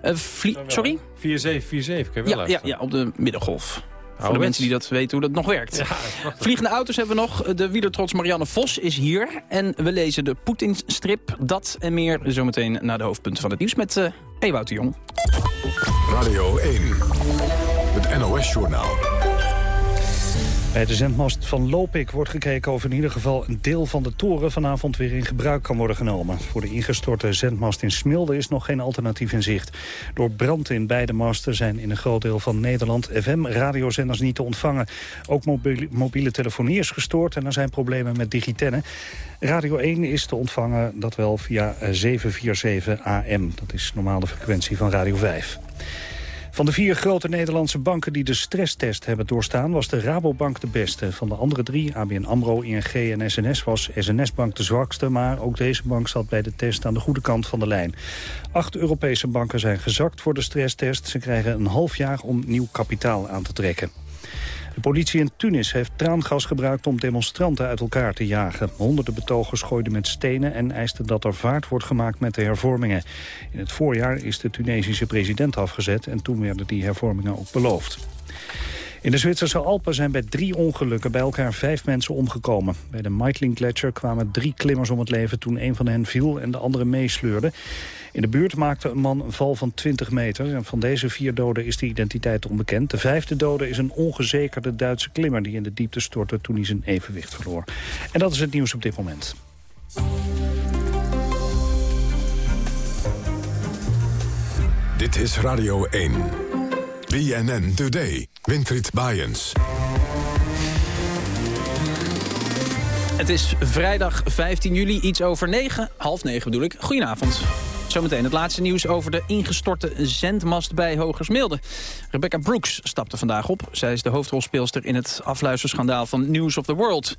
Uh, sorry? 4747, kun je wel ja, ja, ja, op de middengolf. Voor de mensen die dat weten hoe dat nog werkt. Ja, Vliegende auto's hebben we nog. De wielertrots Marianne Vos is hier. En we lezen de Poetin-strip. Dat en meer zometeen naar de hoofdpunten van het nieuws met uh, Ewout de Jong. Radio 1, het NOS-journaal. Bij de zendmast van Lopik wordt gekeken of in ieder geval een deel van de toren vanavond weer in gebruik kan worden genomen. Voor de ingestorte zendmast in Smilde is nog geen alternatief in zicht. Door brand in beide masten zijn in een groot deel van Nederland FM-radiozenders niet te ontvangen. Ook mobiele, mobiele telefonie is gestoord en er zijn problemen met digitennen. Radio 1 is te ontvangen, dat wel via 747 AM. Dat is normaal de frequentie van Radio 5. Van de vier grote Nederlandse banken die de stresstest hebben doorstaan... was de Rabobank de beste. Van de andere drie, ABN AMRO, ING en SNS, was SNS-bank de zwakste... maar ook deze bank zat bij de test aan de goede kant van de lijn. Acht Europese banken zijn gezakt voor de stresstest. Ze krijgen een half jaar om nieuw kapitaal aan te trekken. De politie in Tunis heeft traangas gebruikt om demonstranten uit elkaar te jagen. Honderden betogers gooiden met stenen en eisten dat er vaart wordt gemaakt met de hervormingen. In het voorjaar is de Tunesische president afgezet en toen werden die hervormingen ook beloofd. In de Zwitserse Alpen zijn bij drie ongelukken bij elkaar vijf mensen omgekomen. Bij de Meitling Gletscher kwamen drie klimmers om het leven toen een van hen viel en de andere meesleurde. In de buurt maakte een man een val van 20 meter. En van deze vier doden is de identiteit onbekend. De vijfde dode is een ongezekerde Duitse klimmer... die in de diepte stortte toen hij zijn evenwicht verloor. En dat is het nieuws op dit moment. Dit is Radio 1. BNN Today. Winfried Bajens. Het is vrijdag 15 juli, iets over 9, half 9 bedoel ik. Goedenavond. Zometeen het laatste nieuws over de ingestorte zendmast bij Hogersmilde. Rebecca Brooks stapte vandaag op. Zij is de hoofdrolspeelster in het afluisterschandaal van News of the World.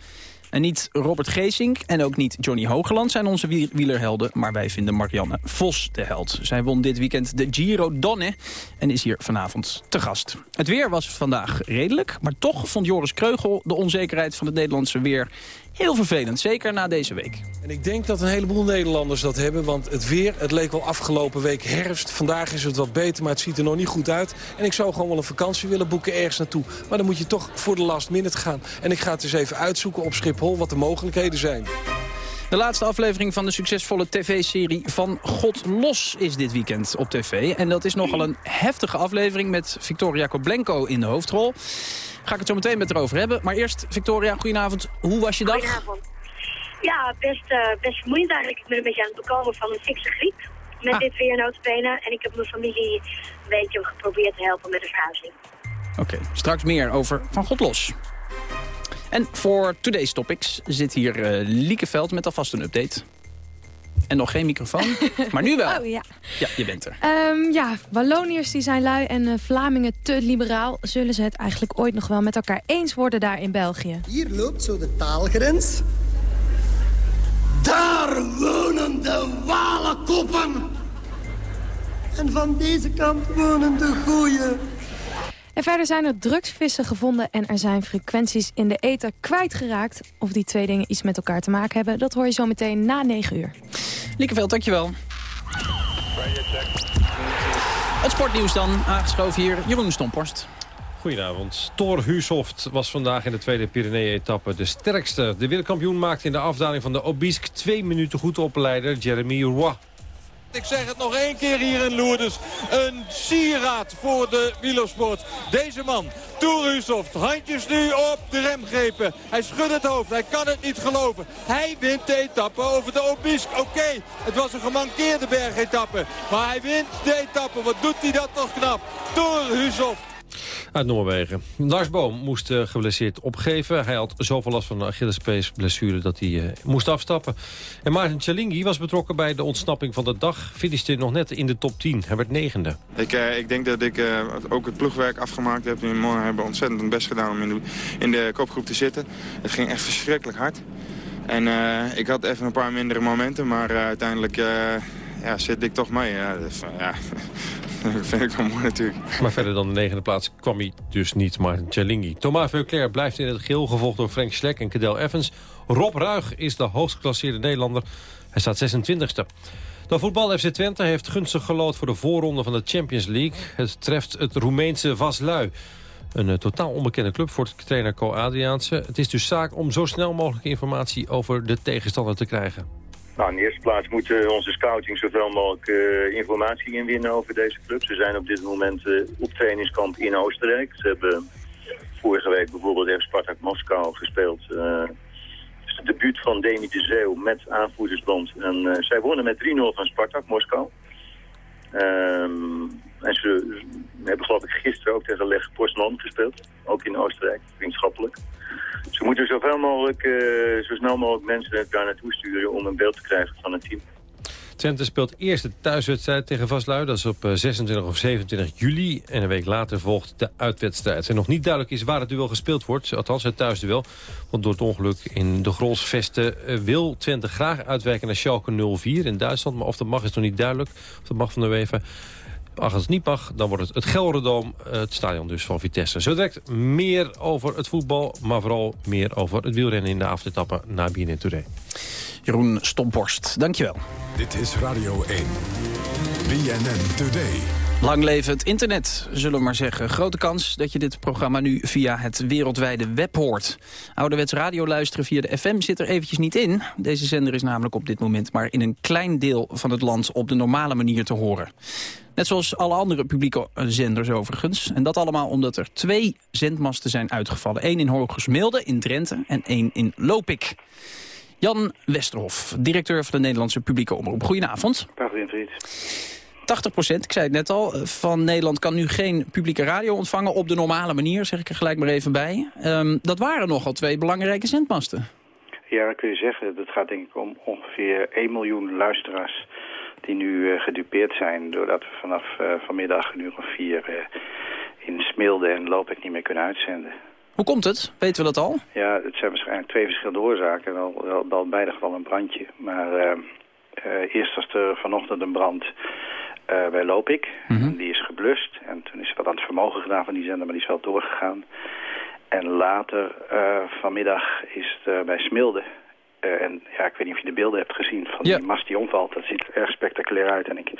En niet Robert Geesink en ook niet Johnny Hogeland zijn onze wielerhelden... maar wij vinden Marianne Vos de held. Zij won dit weekend de Giro Donne en is hier vanavond te gast. Het weer was vandaag redelijk, maar toch vond Joris Kreugel... de onzekerheid van het Nederlandse weer heel vervelend. Zeker na deze week. En ik denk dat een heleboel Nederlanders dat hebben. Want het weer, het leek wel afgelopen week herfst. Vandaag is het wat beter, maar het ziet er nog niet goed uit. En ik zou gewoon wel een vakantie willen boeken ergens naartoe. Maar dan moet je toch voor de last minute gaan. En ik ga het eens even uitzoeken op Schiphol wat de mogelijkheden zijn. De laatste aflevering van de succesvolle tv-serie Van God Los is dit weekend op tv. En dat is nogal een heftige aflevering met Victoria Koblenko in de hoofdrol. Ga ik het zo meteen met erover hebben. Maar eerst, Victoria, goedenavond. Hoe was je dag? Goedenavond. Ja, best, uh, best vermoeiend eigenlijk. Ik ben een beetje aan het bekomen van een fikse griep. Met ah. dit weer noodspenen. En ik heb mijn familie een beetje geprobeerd te helpen met de verhuizing. Oké, straks meer over Van God Los. En voor Today's Topics zit hier uh, Lieke Veld met alvast een update. En nog geen microfoon, maar nu wel. Oh, ja. ja, je bent er. Um, ja, Walloniërs die zijn lui en uh, Vlamingen te liberaal. Zullen ze het eigenlijk ooit nog wel met elkaar eens worden daar in België? Hier loopt zo de taalgrens. Daar wonen de walenkoppen. En van deze kant wonen de goeie. En verder zijn er drugsvissen gevonden en er zijn frequenties in de ether kwijtgeraakt. Of die twee dingen iets met elkaar te maken hebben, dat hoor je zo meteen na 9 uur. Liekeveld, dankjewel. Het sportnieuws dan, aangeschoven hier, Jeroen Stomporst. Goedenavond. Thor Husoft was vandaag in de tweede Pyrenee-etappe de sterkste. De wereldkampioen maakte in de afdaling van de Obisque twee minuten goed op leider Jeremy Roy. Ik zeg het nog één keer hier in Lourdes. Een sieraad voor de wielersport. Deze man, Toerusov, handjes nu op de remgrepen. Hij schudt het hoofd, hij kan het niet geloven. Hij wint de etappe over de Obisk. Oké, het was een gemankeerde bergetappe. Maar hij wint de etappe. Wat doet hij dat toch knap. Toerusov Uit Noorwegen. Lars Boom moest uh, geblesseerd opgeven. Hij had zoveel last van een Achillespees-blessure dat hij uh, moest afstappen. En Maarten Chalingi was betrokken bij de ontsnapping van de dag. Finishte nog net in de top 10. Hij werd negende. Ik, uh, ik denk dat ik ook het ploegwerk afgemaakt heb. We hebben ontzettend hun best gedaan om in de, de kopgroep te zitten. Het ging echt verschrikkelijk hard. En ik had even een paar mindere momenten, maar uiteindelijk ja, zit ik toch mee. Ja, ja, natuurlijk. Maar verder dan de negende plaats kwam hij dus niet, maar Chalingi. Thomas Veuclair blijft in het geel, gevolgd door Frank Schleck en Cadel Evans. Rob Ruig is de hoogstgeklasseerde Nederlander. Hij staat 26e. De voetbal FC Twente heeft gunstig gelood voor de voorronde van de Champions League. Het treft het Roemeense Vaslui. Een uh, totaal onbekende club voor trainer Co Adriaanse. Het is dus zaak om zo snel mogelijk informatie over de tegenstander te krijgen. Nou, in de eerste plaats moet onze scouting zoveel mogelijk uh, informatie inwinnen over deze club. Ze zijn op dit moment uh, op trainingskamp in Oostenrijk. Ze hebben vorige week bijvoorbeeld even Spartak Moskou gespeeld. Uh, debuut van Demi de Zeeuw met aanvoerdersband. En zij wonnen met 3-0 van Spartak Moskou. Ehm, en ze hebben geloof ik gisteren ook tegen Leg gespeeld. Ook in Oostenrijk, vriendschappelijk. Ze moeten zoveel mogelijk, uh, zo snel mogelijk mensen daar naartoe sturen om een beeld te krijgen van het team. Twente speelt eerst de thuiswedstrijd tegen Vaslui. Dat is op 26 of 27 juli. En een week later volgt de uitwedstrijd. En nog niet duidelijk is waar het duel gespeeld wordt. Althans het thuisduel. Want door het ongeluk in de Grolsvesten uh, wil Twente graag uitwijken naar Schalke 04 in Duitsland. Maar of dat mag is nog niet duidelijk. Of dat mag van de UEFA. Als het niet mag, dan wordt het het Gelderdoom, het stadion dus van Vitesse. Zo direct meer over het voetbal, maar vooral meer over het wielrennen in de avondetappe naar BNN Today. Jeroen Stomporst, dankjewel. Dit is Radio 1. BNN Today. Lang leven het internet, zullen we maar zeggen. Grote kans dat je dit programma nu via het wereldwijde web hoort. Ouderwets radio luisteren via de FM zit er eventjes niet in. Deze zender is namelijk op dit moment maar in een klein deel van het land op de normale manier te horen. Net zoals alle andere publieke zenders overigens. En dat allemaal omdat er twee zendmasten zijn uitgevallen. Eén in Hogesmilde in Drenthe en één in Lopik. Jan Westerhof, directeur van de Nederlandse publieke omroep. Goedenavond. Dag Winfried. 80 procent, ik zei het net al, van Nederland kan nu geen publieke radio ontvangen op de normale manier, zeg ik er gelijk maar even bij. Um, dat waren nogal twee belangrijke zendmasten. Ja, dat kun je zeggen. Dat gaat denk ik om ongeveer 1 miljoen luisteraars die nu uh, gedupeerd zijn... doordat we vanaf uh, vanmiddag een uur of vier uh, in Smilde en Lopik niet meer kunnen uitzenden. Hoe komt het? Weten we dat al? Ja, het zijn waarschijnlijk twee verschillende oorzaken. Wel, wel, wel beide gevallen een brandje. Maar eerst was er vanochtend een brand uh, bij Lopik. Mm -hmm. Die is geblust. En toen is wat aan het vermogen gedaan van die zender, maar die is wel doorgegaan. En later uh, vanmiddag is het uh, bij Smilde. en ja, ik weet niet of je de beelden hebt gezien van ja. die mast die omvalt. Dat ziet er erg spectaculair uit. En ik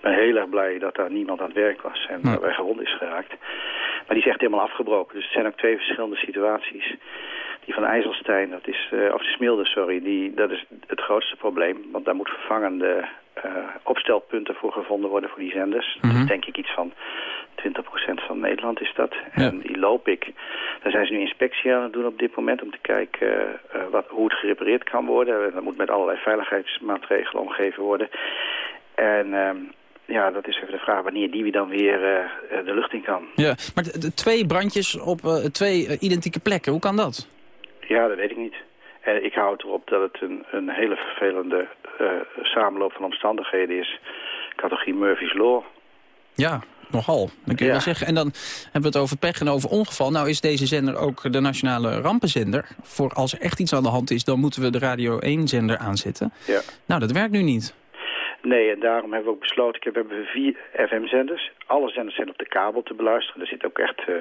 ben heel erg blij dat daar niemand aan het werk was en daarbij gewond is geraakt. Maar die is echt helemaal afgebroken. Dus het zijn ook twee verschillende situaties. Die van IJsselstein, dat is, of de Smilde, sorry, die, dat is het grootste probleem. Want daar moet vervangende opstelpunten voor gevonden worden voor die zenders. Mm -hmm. Dat is denk ik iets van 20% van Nederland is dat. Ja. En die loop ik. Daar zijn ze nu inspectie aan het doen op dit moment om te kijken uh, wat, hoe het gerepareerd kan worden. Dat moet met allerlei veiligheidsmaatregelen omgeven worden. En... Uh, ja, dat is even de vraag wanneer die dan weer uh, de lucht in kan. Ja, maar twee brandjes op twee identieke plekken, hoe kan dat? Ja, dat weet ik niet. En ik houd erop dat het een, een hele vervelende samenloop van omstandigheden is. Categorie Murphy's Law. Ja, nogal. Dan kun je ja. wel zeggen. En dan hebben we het over pech en over ongeval. Nou is deze zender ook de nationale rampenzender. Voor als er echt iets aan de hand is, dan moeten we de Radio 1-zender aanzetten. Ja. Nou, dat werkt nu niet. Nee, en daarom hebben we ook besloten, ik heb, we hebben vier FM-zenders. Alle zenders zijn op de kabel te beluisteren. Er zit ook echt uh,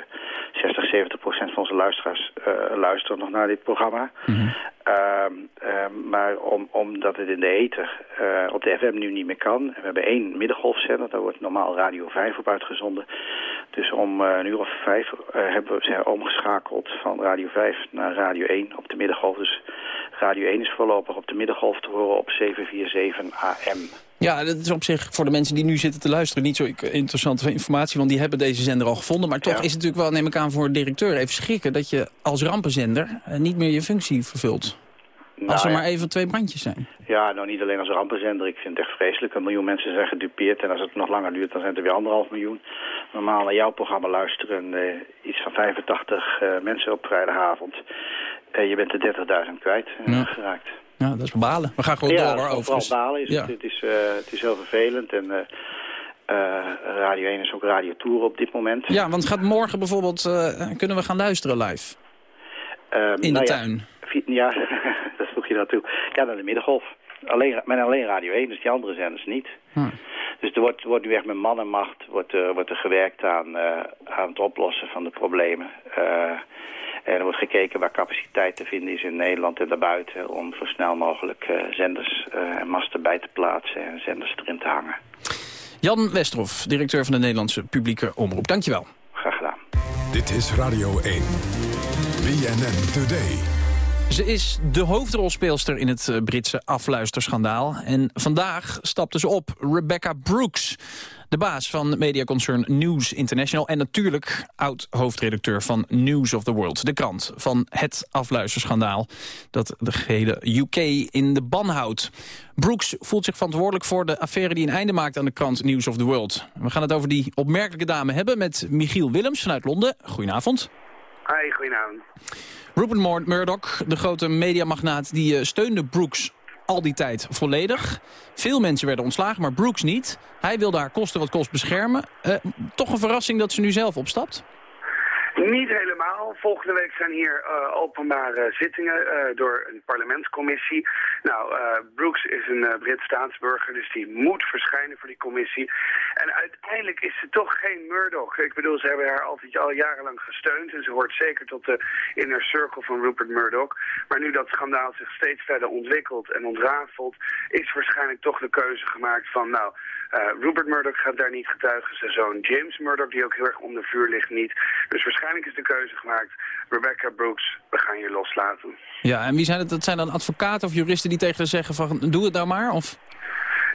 60, 70 procent van onze luisteraars uh, luisteren nog naar dit programma. Mm -hmm. uh, maar om, omdat het in de ether uh, op de FM nu niet meer kan. We hebben één middengolfzender, daar wordt normaal Radio 5 op uitgezonden. Dus om een uur of vijf hebben we, zijn we omgeschakeld van Radio 5 naar Radio 1 op de middengolf. Dus Radio 1 is voorlopig op de middengolf te horen op 747 AM. Ja, dat is op zich voor de mensen die nu zitten te luisteren niet zo interessante informatie, want die hebben deze zender al gevonden. Maar toch ja. is het natuurlijk wel, neem ik aan, voor de directeur even schrikken dat je als rampenzender niet meer je functie vervult. Nou, als er ja. maar even twee brandjes zijn. Ja, nou niet alleen als rampenzender. Ik vind het echt vreselijk. Een miljoen mensen zijn gedupeerd. En als het nog langer duurt, dan zijn het er weer anderhalf miljoen. Normaal naar jouw programma luisteren uh, iets van 85 uh, mensen op vrijdagavond. Uh, je bent er 30.000 kwijt Ja. geraakt. Ja, dat is balen. We gaan gewoon ja, door, hoor, vooral overigens. balen is Ja. het. Het is, eh, het is heel vervelend. En eh, eh, Radio 1 is ook Radio Tour op dit moment. Ja, want gaat morgen bijvoorbeeld, kunnen we gaan luisteren live? Ehm, In de nou ja, tuin. Ja, dat vroeg je naartoe. Ja, naar de Middengolf. Alleen, met alleen Radio 1, dus die andere zenders niet. Hm. Dus er wordt, wordt nu echt met man en macht wordt, wordt er gewerkt aan, aan het oplossen van de problemen. Eh, en er wordt gekeken waar capaciteit te vinden is in Nederland en daarbuiten... om zo snel mogelijk eh, zenders eh, en masten bij te plaatsen en zenders erin te hangen. Jan Westerhof, directeur van de Nederlandse Publieke Omroep. Dankjewel. Graag gedaan. Dit is Radio 1. BNN Today. Ze is de hoofdrolspeelster in het eh, Britse afluisterschandaal. En vandaag stapte ze op, Rebecca Brooks. De baas van mediaconcern News International. En natuurlijk oud-hoofdredacteur van News of the World. De krant van het afluisterschandaal. Dat de gehele UK in de ban houdt. Brooks voelt zich verantwoordelijk voor de affaire die een einde maakt aan de krant News of the World. We gaan het over die opmerkelijke dame hebben met Michiel Willems vanuit Londen. Goedenavond. Hi, goedenavond. Rupert Mur- Murdoch, de grote mediamagnaat, die eh, steunde Brooks al die tijd volledig. Veel mensen werden ontslagen, maar Brooks niet. Hij wilde haar kosten wat kost beschermen. Eh, toch een verrassing dat ze nu zelf opstapt? Niet helemaal. Volgende week zijn hier eh, openbare zittingen eh, door een parlementscommissie. Nou, eh, Brooks is een Brit staatsburger, dus die moet verschijnen voor die commissie. En uiteindelijk is ze toch geen Murdoch. Ik bedoel, ze hebben haar altijd al jarenlang gesteund en ze hoort zeker tot de inner circle van Rupert Murdoch. Maar nu dat schandaal zich steeds verder ontwikkelt en ontrafelt, is waarschijnlijk toch de keuze gemaakt van, nou, Rupert Murdoch gaat daar niet getuigen. Zijn zoon James Murdoch, die ook heel erg onder vuur ligt, niet. Dus waarschijnlijk is de keuze gemaakt. Rebecca Brooks, we gaan je loslaten. Ja, en wie zijn het? Dat zijn dan advocaten of juristen die tegen haar zeggen van doe het nou maar? Of...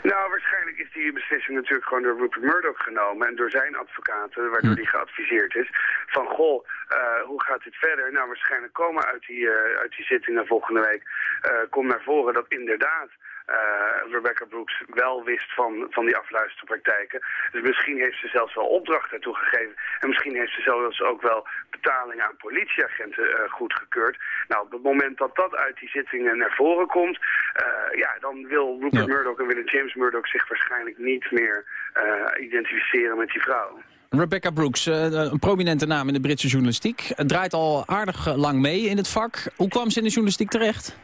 Nou, waarschijnlijk is die beslissing natuurlijk gewoon door Rupert Murdoch genomen en door zijn advocaten, waardoor die geadviseerd is. Van, goh, eh, hoe gaat dit verder? Nou, waarschijnlijk komen uit die, eh, uit die zittingen volgende week, eh komt naar voren dat inderdaad eh, Rebecca Brooks wel wist van, van die afluisterpraktijken. Dus misschien heeft ze zelfs wel opdracht daartoe gegeven. En misschien heeft ze zelfs ook wel betalingen aan politieagenten eh, goedgekeurd. Nou, op het moment dat dat uit die zittingen naar voren komt... eh, ja, dan wil Rupert Murdoch en willen James Murdoch zich waarschijnlijk niet meer identificeren met die vrouw. Rebecca Brooks, een prominente naam in de Britse journalistiek. Draait al aardig lang mee in het vak. Hoe kwam ze in de journalistiek terecht?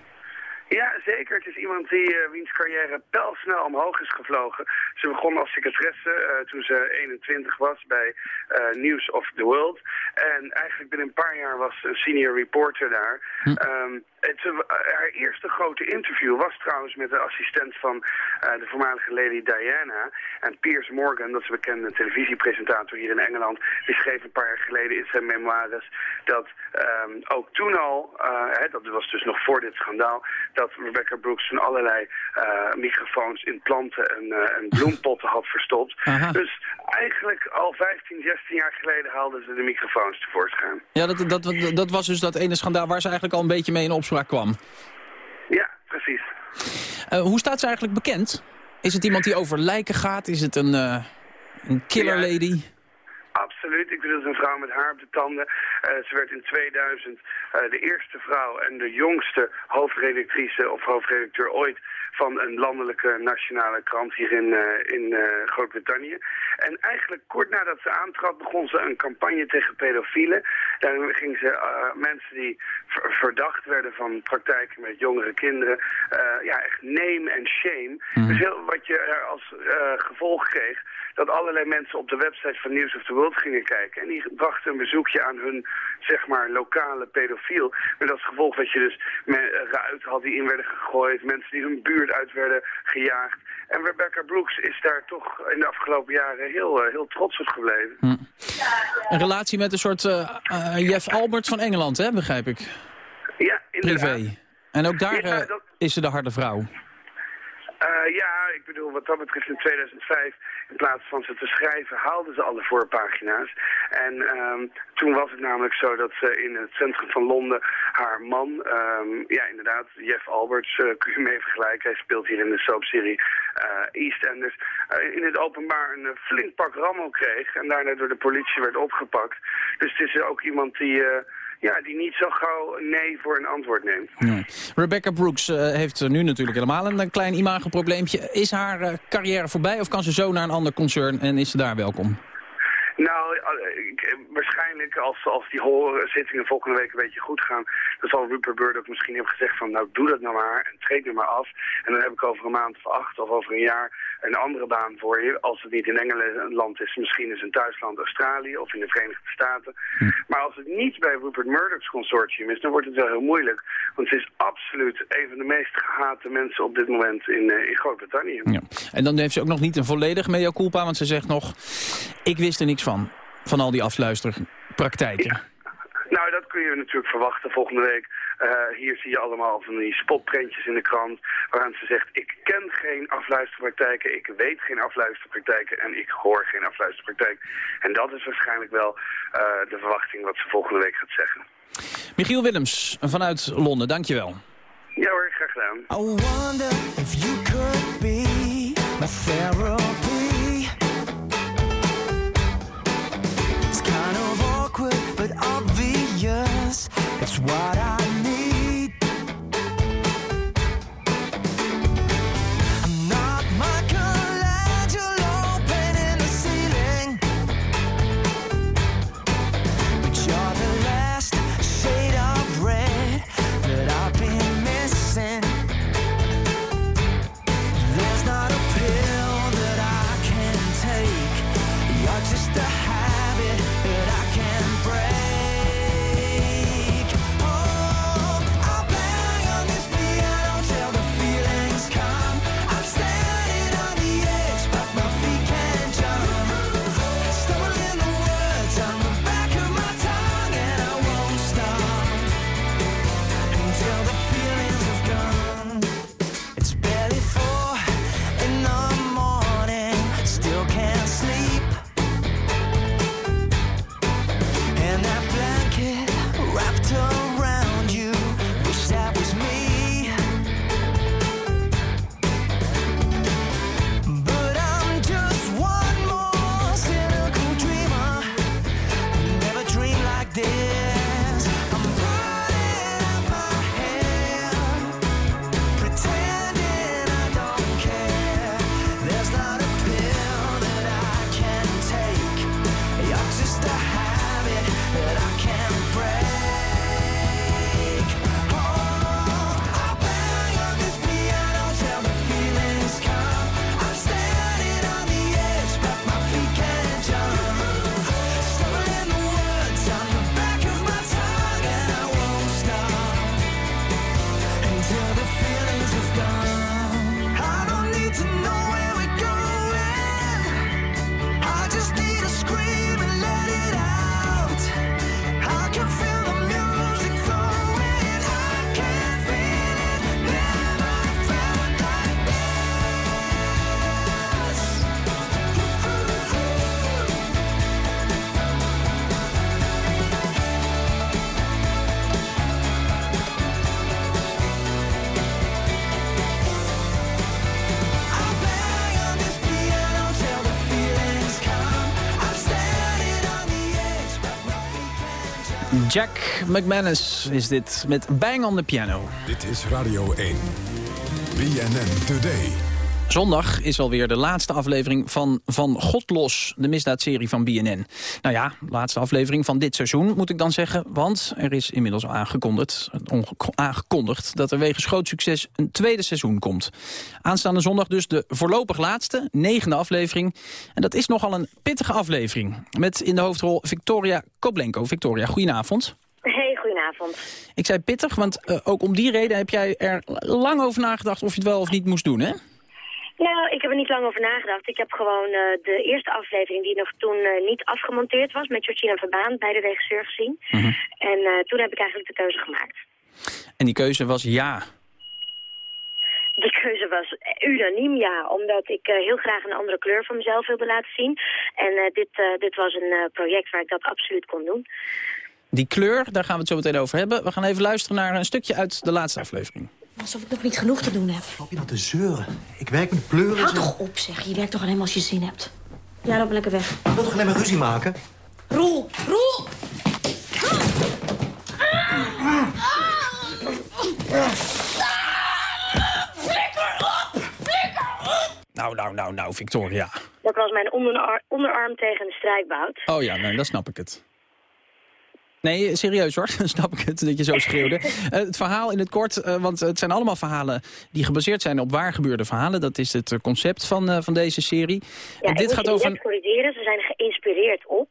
Ja, zeker. Het is iemand die, eh, wiens carrière pijlsnel omhoog is gevlogen. Ze begon als secretaresse eh, toen ze 21 was bij eh, News of the World. En eigenlijk binnen een paar jaar was ze een senior reporter daar. Ehm, het, haar eerste grote interview was trouwens met de assistent van de voormalige Lady Diana. En Piers Morgan, dat is een bekende televisiepresentator hier in Engeland, die schreef een paar jaar geleden in zijn memoires dat ehm, ook toen al, hè, dat was dus nog voor dit schandaal, dat Rebecca Brooks toen allerlei eh, microfoons in planten en, eh, en bloempotten had verstopt. Aha. Dus eigenlijk al 15, 16 jaar geleden haalden ze de microfoons tevoorschijn. Ja, dat, dat, dat, dat was dus dat ene schandaal waar ze eigenlijk al een beetje mee in opspraak kwam. Ja, precies. Eh, hoe staat ze eigenlijk bekend? Is het iemand die over lijken gaat? Is het een, eh, een killer Ja. Absoluut. Ik bedoel, het is een vrouw met haar op de tanden. Eh, ze werd in 2000 eh, de eerste vrouw en de jongste hoofdredactrice of hoofdredacteur ooit van een landelijke nationale krant hier in, eh, in Groot-Brittannië. En eigenlijk kort nadat ze aantrad begon ze een campagne tegen pedofielen. Daarin ging ze mensen die ver- verdacht werden van praktijken met jongere kinderen, ja, echt name en shame. Dus heel, wat je er als gevolg kreeg, dat allerlei mensen op de website van News of the World gingen kijken. En die brachten een bezoekje aan hun, zeg maar, lokale pedofiel. Met als gevolg dat je dus ruiten had die in werden gegooid, mensen die hun buurt uit werden gejaagd. En Rebecca Brooks is daar toch in de afgelopen jaren heel, eh, heel trots op gebleven. Een relatie met een soort eh, Jeff Albert van Engeland, hè, begrijp ik. Ja, inderdaad. Privé. En ook daar is ze de harde vrouw. Ja, ik bedoel, wat dat betreft in 2005, in plaats van ze te schrijven, haalden ze alle voorpagina's. En um, toen was het namelijk zo dat ze in het centrum van Londen haar man, um, ja inderdaad, Jeff Alberts, uh, kun je mee vergelijken. Hij speelt hier in de soapserie uh, EastEnders. Uh, in het openbaar een flink pak rammel kreeg en daarna door de politie werd opgepakt. Dus het is ook iemand die ja, die niet zo gauw nee voor een antwoord neemt. Rebecca Brooks uh, heeft nu natuurlijk helemaal een, klein imagoprobleempje. Is haar uh, carrière voorbij of kan ze zo naar een ander concern en is ze daar welkom? Nou, ik, waarschijnlijk als, als die zittingen volgende week een beetje goed gaan... dan zal Rupert Murdoch misschien hebben gezegd van... nou, doe dat nou maar en treed nu maar af. En dan heb ik over een maand of acht of over een jaar een andere baan voor je. Als het niet in Engeland is, misschien is een thuisland Australië of in de Verenigde Staten. Hm. Maar als het niet bij Rupert Murdoch's consortium is, dan wordt het wel heel moeilijk. Want ze is absoluut een van de meest gehate mensen op dit moment in, uh, in Groot-Brittannië. Ja. En dan heeft ze ook nog niet een volledig mea culpa, want ze zegt nog... ik wist er niks van, van al die afluisterpraktijken. Ja. Nou, dat kun je natuurlijk verwachten volgende week. Uh, hier zie je allemaal van die spotprentjes in de krant... waarin ze zegt, ik ken geen afluisterpraktijken, ik weet geen afluisterpraktijken... en ik hoor geen afluisterpraktijk. En dat is waarschijnlijk wel uh, de verwachting wat ze volgende week gaat zeggen. Michiel Willems vanuit Londen, dankjewel. Ja hoor, graag gedaan. I wonder if you could be my therapy. Jack McManus is dit met Bang on the Piano. Dit is Radio 1. BNN Today. Zondag is alweer de laatste aflevering van Van God Los, de misdaadserie van BNN. Nou ja, laatste aflevering van dit seizoen moet ik dan zeggen, want er is inmiddels aangekondigd, aangekondigd dat er wegens groot succes een tweede seizoen komt. Aanstaande zondag dus de voorlopig laatste, negende aflevering. En dat is nogal een pittige aflevering, met in de hoofdrol Victoria Koblenko. Victoria, goedenavond. Hey, goedenavond. Ik zei pittig, want eh, ook om die reden heb jij er lang over nagedacht of je het wel of niet moest doen, hè? Nou, ik heb er niet lang over nagedacht. Ik heb gewoon eh, de eerste aflevering die nog toen eh, niet afgemonteerd was... met Georgina Verbaan bij de regisseur gezien. En eh, toen heb ik eigenlijk de keuze gemaakt. En die keuze was ja. Die keuze was unaniem, ja. Omdat ik heel graag een andere kleur van mezelf wilde laten zien. En dit, dit was een project waar ik dat absoluut kon doen. Die kleur, daar gaan we het zo meteen over hebben. We gaan even luisteren naar een stukje uit de laatste aflevering. Alsof ik nog niet genoeg te doen heb. Loop je nou te zeuren? Ik werk met pleuren. Houd toch op, zeg. Je werkt toch alleen maar als je zin hebt. Ja, loop maar lekker weg. Ik wil toch alleen maar ruzie maken? Roel! Roel! Flikker op! Flikker op! Nou, nou, nou, nou, Victoria. Dat was mijn onderar- onderarm tegen een strijkbout. Oh ja, nee, dan snap ik het. Nee, serieus hoor, dan snap ik het dat je zo schreeuwde. Eh, het verhaal in het kort, eh, want het zijn allemaal verhalen die gebaseerd zijn op waar gebeurde verhalen. Dat is het eh, concept van, van deze serie. Ja, dit gaat over... corrigeren. Ze zijn geïnspireerd op.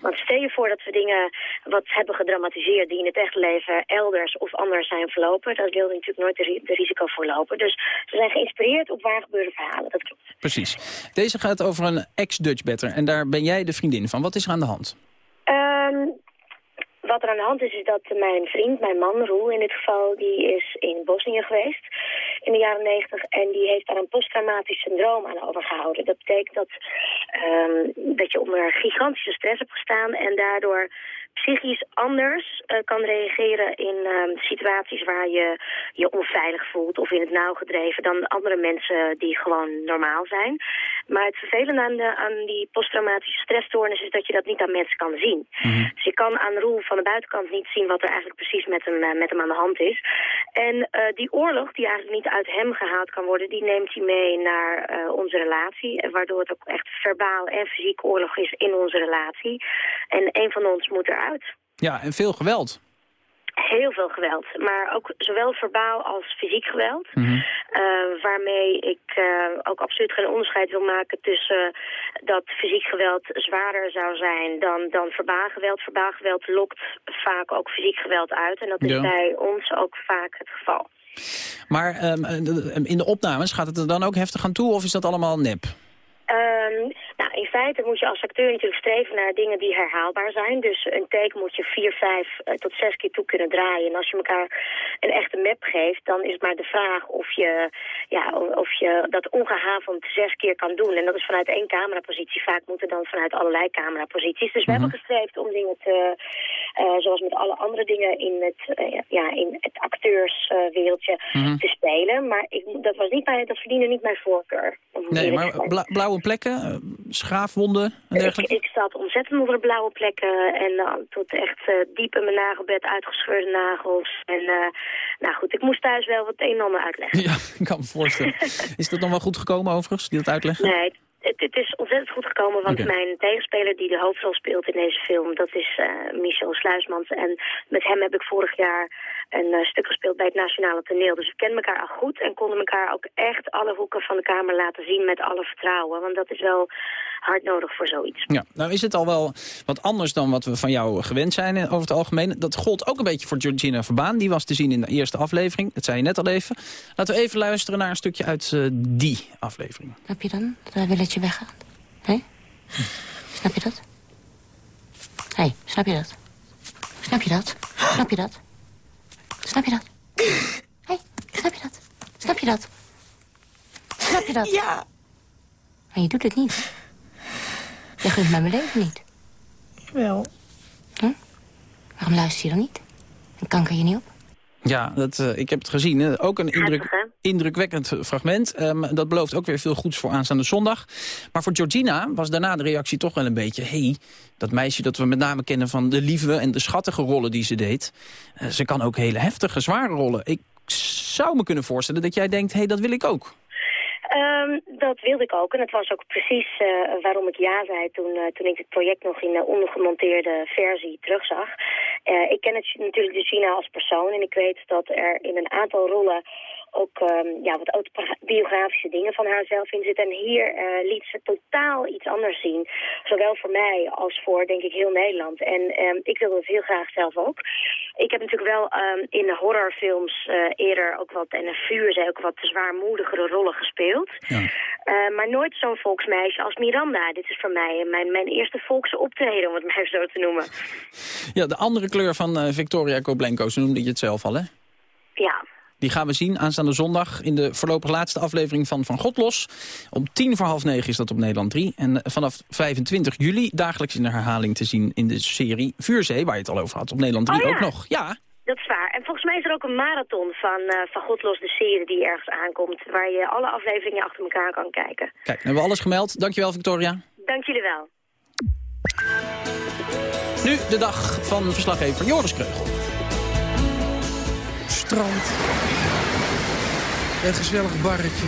Want stel je voor dat we dingen wat hebben gedramatiseerd... die in het echte leven elders of anders zijn verlopen. Daar wil je natuurlijk nooit de, ri- de risico voor lopen. Dus ze zijn geïnspireerd op waar gebeurde verhalen. Dat klopt. Precies. Deze gaat over een ex-Dutch better en daar ben jij de vriendin van. Wat is er aan de hand? Ehm, wat er aan de hand is, is dat mijn vriend, mijn man, Roel in dit geval, die is in Bosnië geweest in de jaren negentig. En die heeft daar een posttraumatisch syndroom aan overgehouden. Dat betekent dat, ehm, dat je onder gigantische stress hebt gestaan en daardoor psychisch anders eh, kan reageren in ehm, situaties waar je je onveilig voelt of in het nauw gedreven dan andere mensen die gewoon normaal zijn. Maar het vervelende aan, de, aan die posttraumatische stressstoornis is dat je dat niet aan mensen kan zien. Dus je kan aan Roel van de buitenkant niet zien wat er eigenlijk precies met hem, eh, met hem aan de hand is. En eh, die oorlog die eigenlijk niet uit hem gehaald kan worden, die neemt hij mee naar onze relatie. Waardoor het ook echt verbaal en fysiek oorlog is in onze relatie. En een van ons moet Ja, en veel geweld. Heel veel geweld, maar ook zowel verbaal als fysiek geweld. Eh, waarmee ik eh, ook absoluut geen onderscheid wil maken tussen dat fysiek geweld zwaarder zou zijn dan, dan verbaal geweld. Verbaal geweld lokt vaak ook fysiek geweld uit en dat is Ja. bij ons ook vaak het geval. Maar ehm, eh, in de opnames gaat het er dan ook heftig aan toe of is dat allemaal nep? Ehm, nou, in feite moet je als acteur natuurlijk streven naar dingen die herhaalbaar zijn. Dus een take moet je vier, vijf eh, tot zes keer toe kunnen draaien. En als je elkaar een echte map geeft, dan is het maar de vraag of je, ja, of je dat ongehavend zes keer kan doen. En dat is vanuit één camerapositie. Vaak moeten dan vanuit allerlei cameraposities. Dus we hebben gestreefd om dingen te, eh, zoals met alle andere dingen in het, eh, ja, in het acteurswereldje Mhm. te spelen. Maar ik, dat, was niet mijn, dat verdiende niet mijn voorkeur. Nee, maar bla- blauwe plekken, schaafwonden en Ik, dergelijke? ik zat ontzettend onder de blauwe plekken en uh, tot echt eh, diep in mijn nagelbed uitgescheurde nagels. En eh, nou goed, ik moest thuis wel wat een en ander uitleggen. Ja, ik kan me voorstellen. Is dat nog wel goed gekomen overigens, die dat uitleggen? Nee, het, het is ontzettend goed gekomen, want mijn tegenspeler die de hoofdrol speelt in deze film, dat is eh, Michel Sluismans. En met hem heb ik vorig jaar een eh, stuk gespeeld bij het Nationale Toneel. Dus we kennen elkaar al goed en konden elkaar ook echt alle hoeken van de kamer laten zien met alle vertrouwen. Want dat is wel hard nodig voor zoiets. Ja, nou is het al wel wat anders dan wat we van jou gewend zijn eh, over het algemeen. Dat gold ook een beetje voor Georgina Verbaan. Die was te zien in de eerste aflevering. Dat zei je net al even. Laten we even luisteren naar een stukje uit eh, die aflevering. Snap je dan dat wij willetje weggaat? Hé? Snap je dat? Hé, hey, snap je dat? Snap je dat? Snap je dat? Snap je dat? Hé, hey, snap je dat? Snap je dat? Snap je dat? Ja. Maar je doet het niet. Je gunt mij mijn leven niet. Wel. Hm? Waarom luister je dan niet? En kanker je niet op? Ja, dat, eh, ik heb het gezien. hè. Ook een indruk, indrukwekkend fragment. Ehm, dat belooft ook weer veel goeds voor aanstaande zondag. Maar voor Georgina was daarna de reactie toch wel een beetje... hey, dat meisje dat we met name kennen van de lieve en de schattige rollen die ze deed... eh, ze kan ook hele heftige, zware rollen. Ik zou me kunnen voorstellen dat jij denkt... hé, hey, dat wil ik ook. Ehm, dat wilde ik ook. En het was ook precies eh, waarom ik ja zei toen, eh, toen ik het project nog in de ondergemonteerde versie terugzag. Eh, ik ken het natuurlijk Lucina als persoon en ik weet dat er in een aantal rollen ook ehm, ja, wat autobiografische dingen van haarzelf in zitten. En hier eh, liet ze totaal iets anders zien. Zowel voor mij als voor, denk ik, heel Nederland. En ehm, ik wilde het heel graag zelf ook. Ik heb natuurlijk wel ehm, in horrorfilms eh, eerder ook wat, en een vuur zei ook wat zwaarmoedigere rollen gespeeld. Eh, maar nooit zo'n volksmeisje als Miranda. Dit is voor mij mijn, mijn eerste volkse optreden, om het maar zo te noemen. Ja, de andere kleur van Victoria Koblenko, zo noemde je het zelf al, hè? Ja, Die gaan we zien aanstaande zondag in de voorlopig laatste aflevering van Van God Los. Om tien voor half negen is dat op Nederland 3. En eh, vanaf 25 juli dagelijks in de herhaling te zien in de serie Vuurzee... waar je het al over had, op Nederland 3 Oh ja. ook nog. Ja, Dat is waar. En volgens mij is er ook een marathon van, eh van Godlos, de serie die ergens aankomt. Waar je alle afleveringen achter elkaar kan kijken. kijk, dan hebben we alles gemeld. Dankjewel, Victoria. Dank jullie wel. Nu de dag van verslaggever Joris Kreugel. Strand. Een gezellig barretje.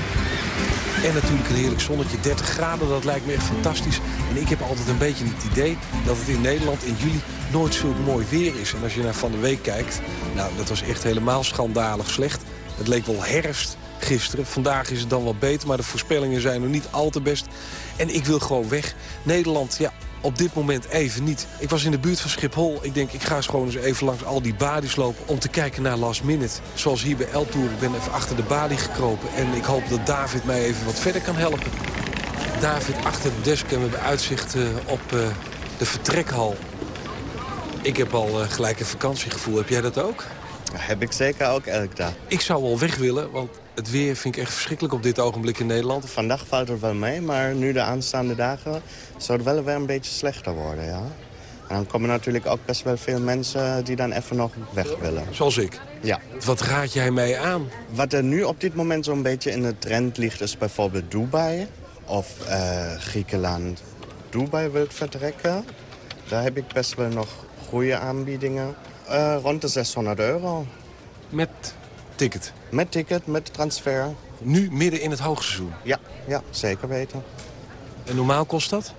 En natuurlijk een heerlijk zonnetje. 30 graden, dat lijkt me echt fantastisch. En ik heb altijd een beetje het idee dat het in Nederland in juli nooit zo mooi weer is. En als je naar Van de Week kijkt, nou, dat was echt helemaal schandalig slecht. Het leek wel herfst gisteren. Vandaag is het dan wel beter, maar de voorspellingen zijn nog niet al te best. En ik wil gewoon weg. Nederland, ja, op dit moment even niet. Ik was in de buurt van Schiphol. Ik denk, ik ga eens gewoon eens even langs al die badies lopen... om te kijken naar last minute. Zoals hier bij El Tour. Ik ben even achter de balie gekropen. En ik hoop dat David mij even wat verder kan helpen. David achter de desk en we hebben uitzicht eh, op eh, de vertrekhal. Ik heb al eh, gelijk een vakantiegevoel. Heb jij dat ook? Heb ik zeker ook elk dag. Ik zou wel weg willen, want het weer vind ik echt verschrikkelijk op dit ogenblik in Nederland. Vandaag valt het wel mee, maar nu de aanstaande dagen zou het wel weer een beetje slechter worden, ja. En dan komen natuurlijk ook best wel veel mensen die dan even nog weg willen. Zoals ik? Ja. Wat raad jij mij aan? Wat er nu op dit moment zo'n beetje in de trend ligt is bijvoorbeeld Dubai. Of eh, Griekenland Dubai wilt vertrekken. Daar heb ik best wel nog goede aanbiedingen. Eh, rond de 600 euro. Met ticket? Met ticket, met transfer. Nu midden in het hoogseizoen? Ja, ja zeker weten. En normaal kost dat?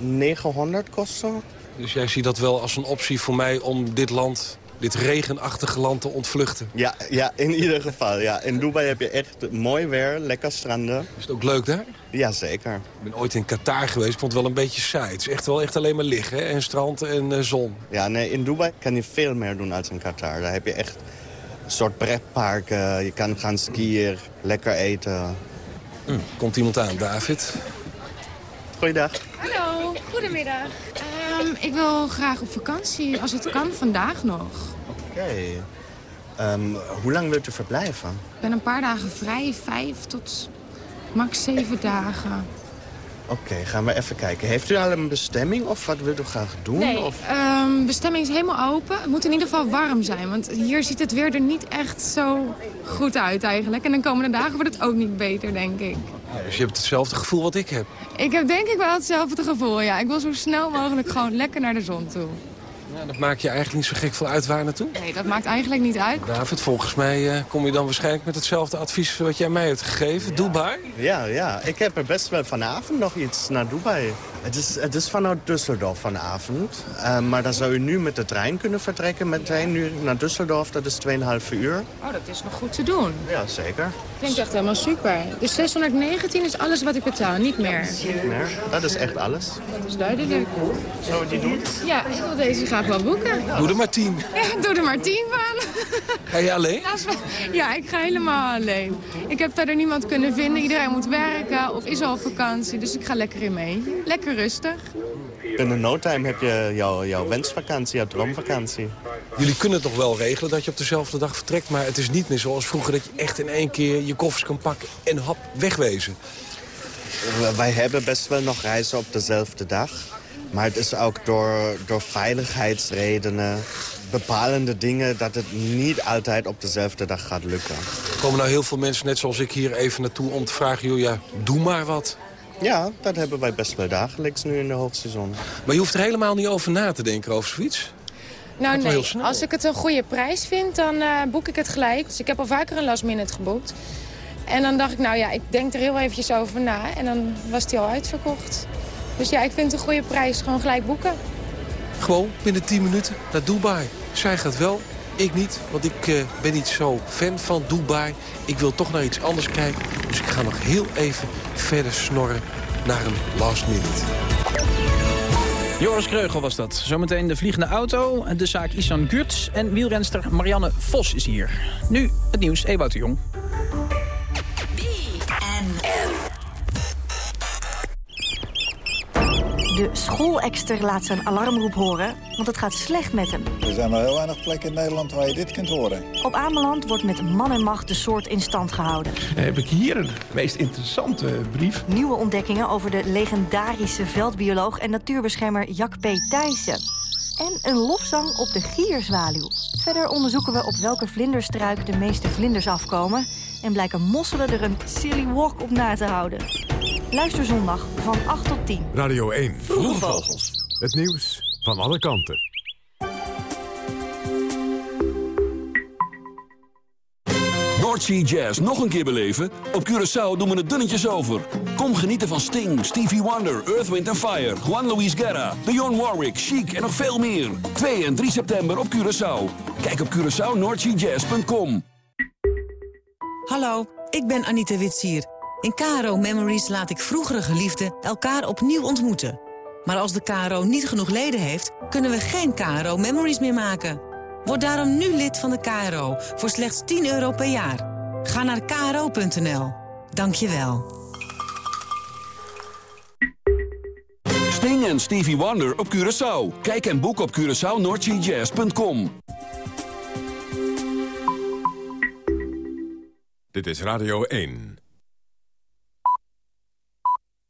900 kosten. Dus jij ziet dat wel als een optie voor mij om dit land, dit regenachtige land te ontvluchten? Ja, ja, in ieder geval. Ja. In Dubai heb je echt mooi weer, lekker stranden. Is het ook leuk daar? Ja, zeker. Ik ben ooit in Qatar geweest, ik vond het wel een beetje saai. Het is echt wel echt alleen maar liggen hè? en strand en eh, zon. Ja, nee, in Dubai kan je veel meer doen als in Qatar. Daar heb je echt een soort pretparken. Je kan gaan skiën, lekker eten. Hm, komt iemand aan, David? Goeiedag. Hallo, goedemiddag. Ehm, ik wil graag op vakantie, als het kan, vandaag nog. Oké. Ehm, hoe lang wilt u verblijven? Ik ben een paar dagen vrij, vijf tot max zeven dagen. Oké, gaan we even kijken. Heeft u al een bestemming of wat wilt u graag doen? Nee, Of... ehm, bestemming is helemaal open. Het moet in ieder geval warm zijn, want hier ziet het weer er niet echt zo goed uit eigenlijk. En de komende dagen wordt het ook niet beter, denk ik. Dus je hebt hetzelfde gevoel wat ik heb. Ik heb denk ik wel hetzelfde gevoel, ja. Ik wil zo snel mogelijk gewoon lekker naar de zon toe. Ja, dat maakt je eigenlijk niet zo gek veel uit waar naartoe. Nee, dat maakt eigenlijk niet uit. David, volgens mij eh, kom je dan waarschijnlijk met hetzelfde advies wat jij mij hebt gegeven. Dubai? Ja, ja. Ik heb er best wel vanavond nog iets naar Dubai. Het is, het is vanuit Düsseldorf vanavond. Eh, maar dan zou u nu met de trein kunnen vertrekken. Meteen nu naar Düsseldorf, dat is 2,5 uur. Oh, dat is nog goed te doen. Ja, zeker. Klinkt echt helemaal super. Dus 619 is alles wat ik betaal, niet meer. Niet meer. Dat is echt alles. Dat is duidelijk. Zullen we die doen? Ja, ik wil deze graag wel boeken. Doe er maar tien. Ja, doe er maar tien van. Ga je alleen? Ja, ik ga helemaal alleen. Ik heb verder niemand kunnen vinden. Iedereen moet werken of is al op vakantie. Dus ik ga lekker in mee. Lekker rustig. Binnen no time heb je jouw, jouw wensvakantie, jouw droomvakantie. Jullie kunnen het nog wel regelen dat je op dezelfde dag vertrekt... maar het is niet meer zoals vroeger dat je echt in één keer je koffers kan pakken... en hap, wegwezen. Wij hebben best wel nog reizen op dezelfde dag. Maar het is ook door, door veiligheidsredenen, bepalende dingen... dat het niet altijd op dezelfde dag gaat lukken. Er komen nou heel veel mensen, net zoals ik, hier even naartoe om te vragen... joh, ja, doe maar wat. Ja, dat hebben wij best wel dagelijks nu in de hoogseizoen. Maar je hoeft er helemaal niet over na te denken over zoiets. Nou nee, als ik het een goede prijs vind, dan eh, boek ik het gelijk. Dus ik heb al vaker een last minute geboekt. En dan dacht ik, nou ja, ik denk er heel eventjes over na. En dan was die al uitverkocht. Dus ja, ik vind een goede prijs gewoon gelijk boeken. Gewoon binnen 10 minuten naar Dubai. Zij gaat wel, ik niet, want ik eh, ben niet zo fan van Dubai. Ik wil toch naar iets anders kijken. Dus ik ga nog heel even verder snorren naar een last minute. Joris Kreugel was dat. Zometeen de vliegende auto, de zaak Isan Gurts en wielrenster Marianne Vos is hier. Nu het nieuws, Ewout de Jong. De schoolekster laat zijn alarmroep horen, want het gaat slecht met hem. Er zijn maar heel weinig plekken in Nederland waar je dit kunt horen. Op Ameland wordt met man en macht de soort in stand gehouden. heb ik hier een meest interessante brief. Nieuwe ontdekkingen over de legendarische veldbioloog en natuurbeschermer Jack P. Thijssen. En een lofzang op de gierzwaluw. Verder onderzoeken we op welke vlinderstruik de meeste vlinders afkomen... en blijken mosselen er een silly walk op na te houden. Luister zondag van 8 tot 10. Radio 1. Vroege Vogels. Het nieuws van alle kanten. Noordsea Jazz nog een keer beleven? Op Curaçao doen we het dunnetjes over. Kom genieten van Sting, Stevie Wonder, Earth, Wind Fire... Juan Luis Guerra, Dionne Warwick, Chic en nog veel meer. 2 en 3 september op Curaçao. Kijk op CuraçaoNoordseaJazz.com. Hallo, ik ben Anita Witsier. In KRO Memories laat ik vroegere geliefden elkaar opnieuw ontmoeten. Maar als de KRO niet genoeg leden heeft, kunnen we geen KRO Memories meer maken. Word daarom nu lid van de KRO voor slechts 10 euro per jaar. Ga naar kro.nl. Dank je wel. Sting en Stevie Wonder op Curaçao. Kijk en boek op CuraçaoNoordseaJazz.com. Dit is Radio 1.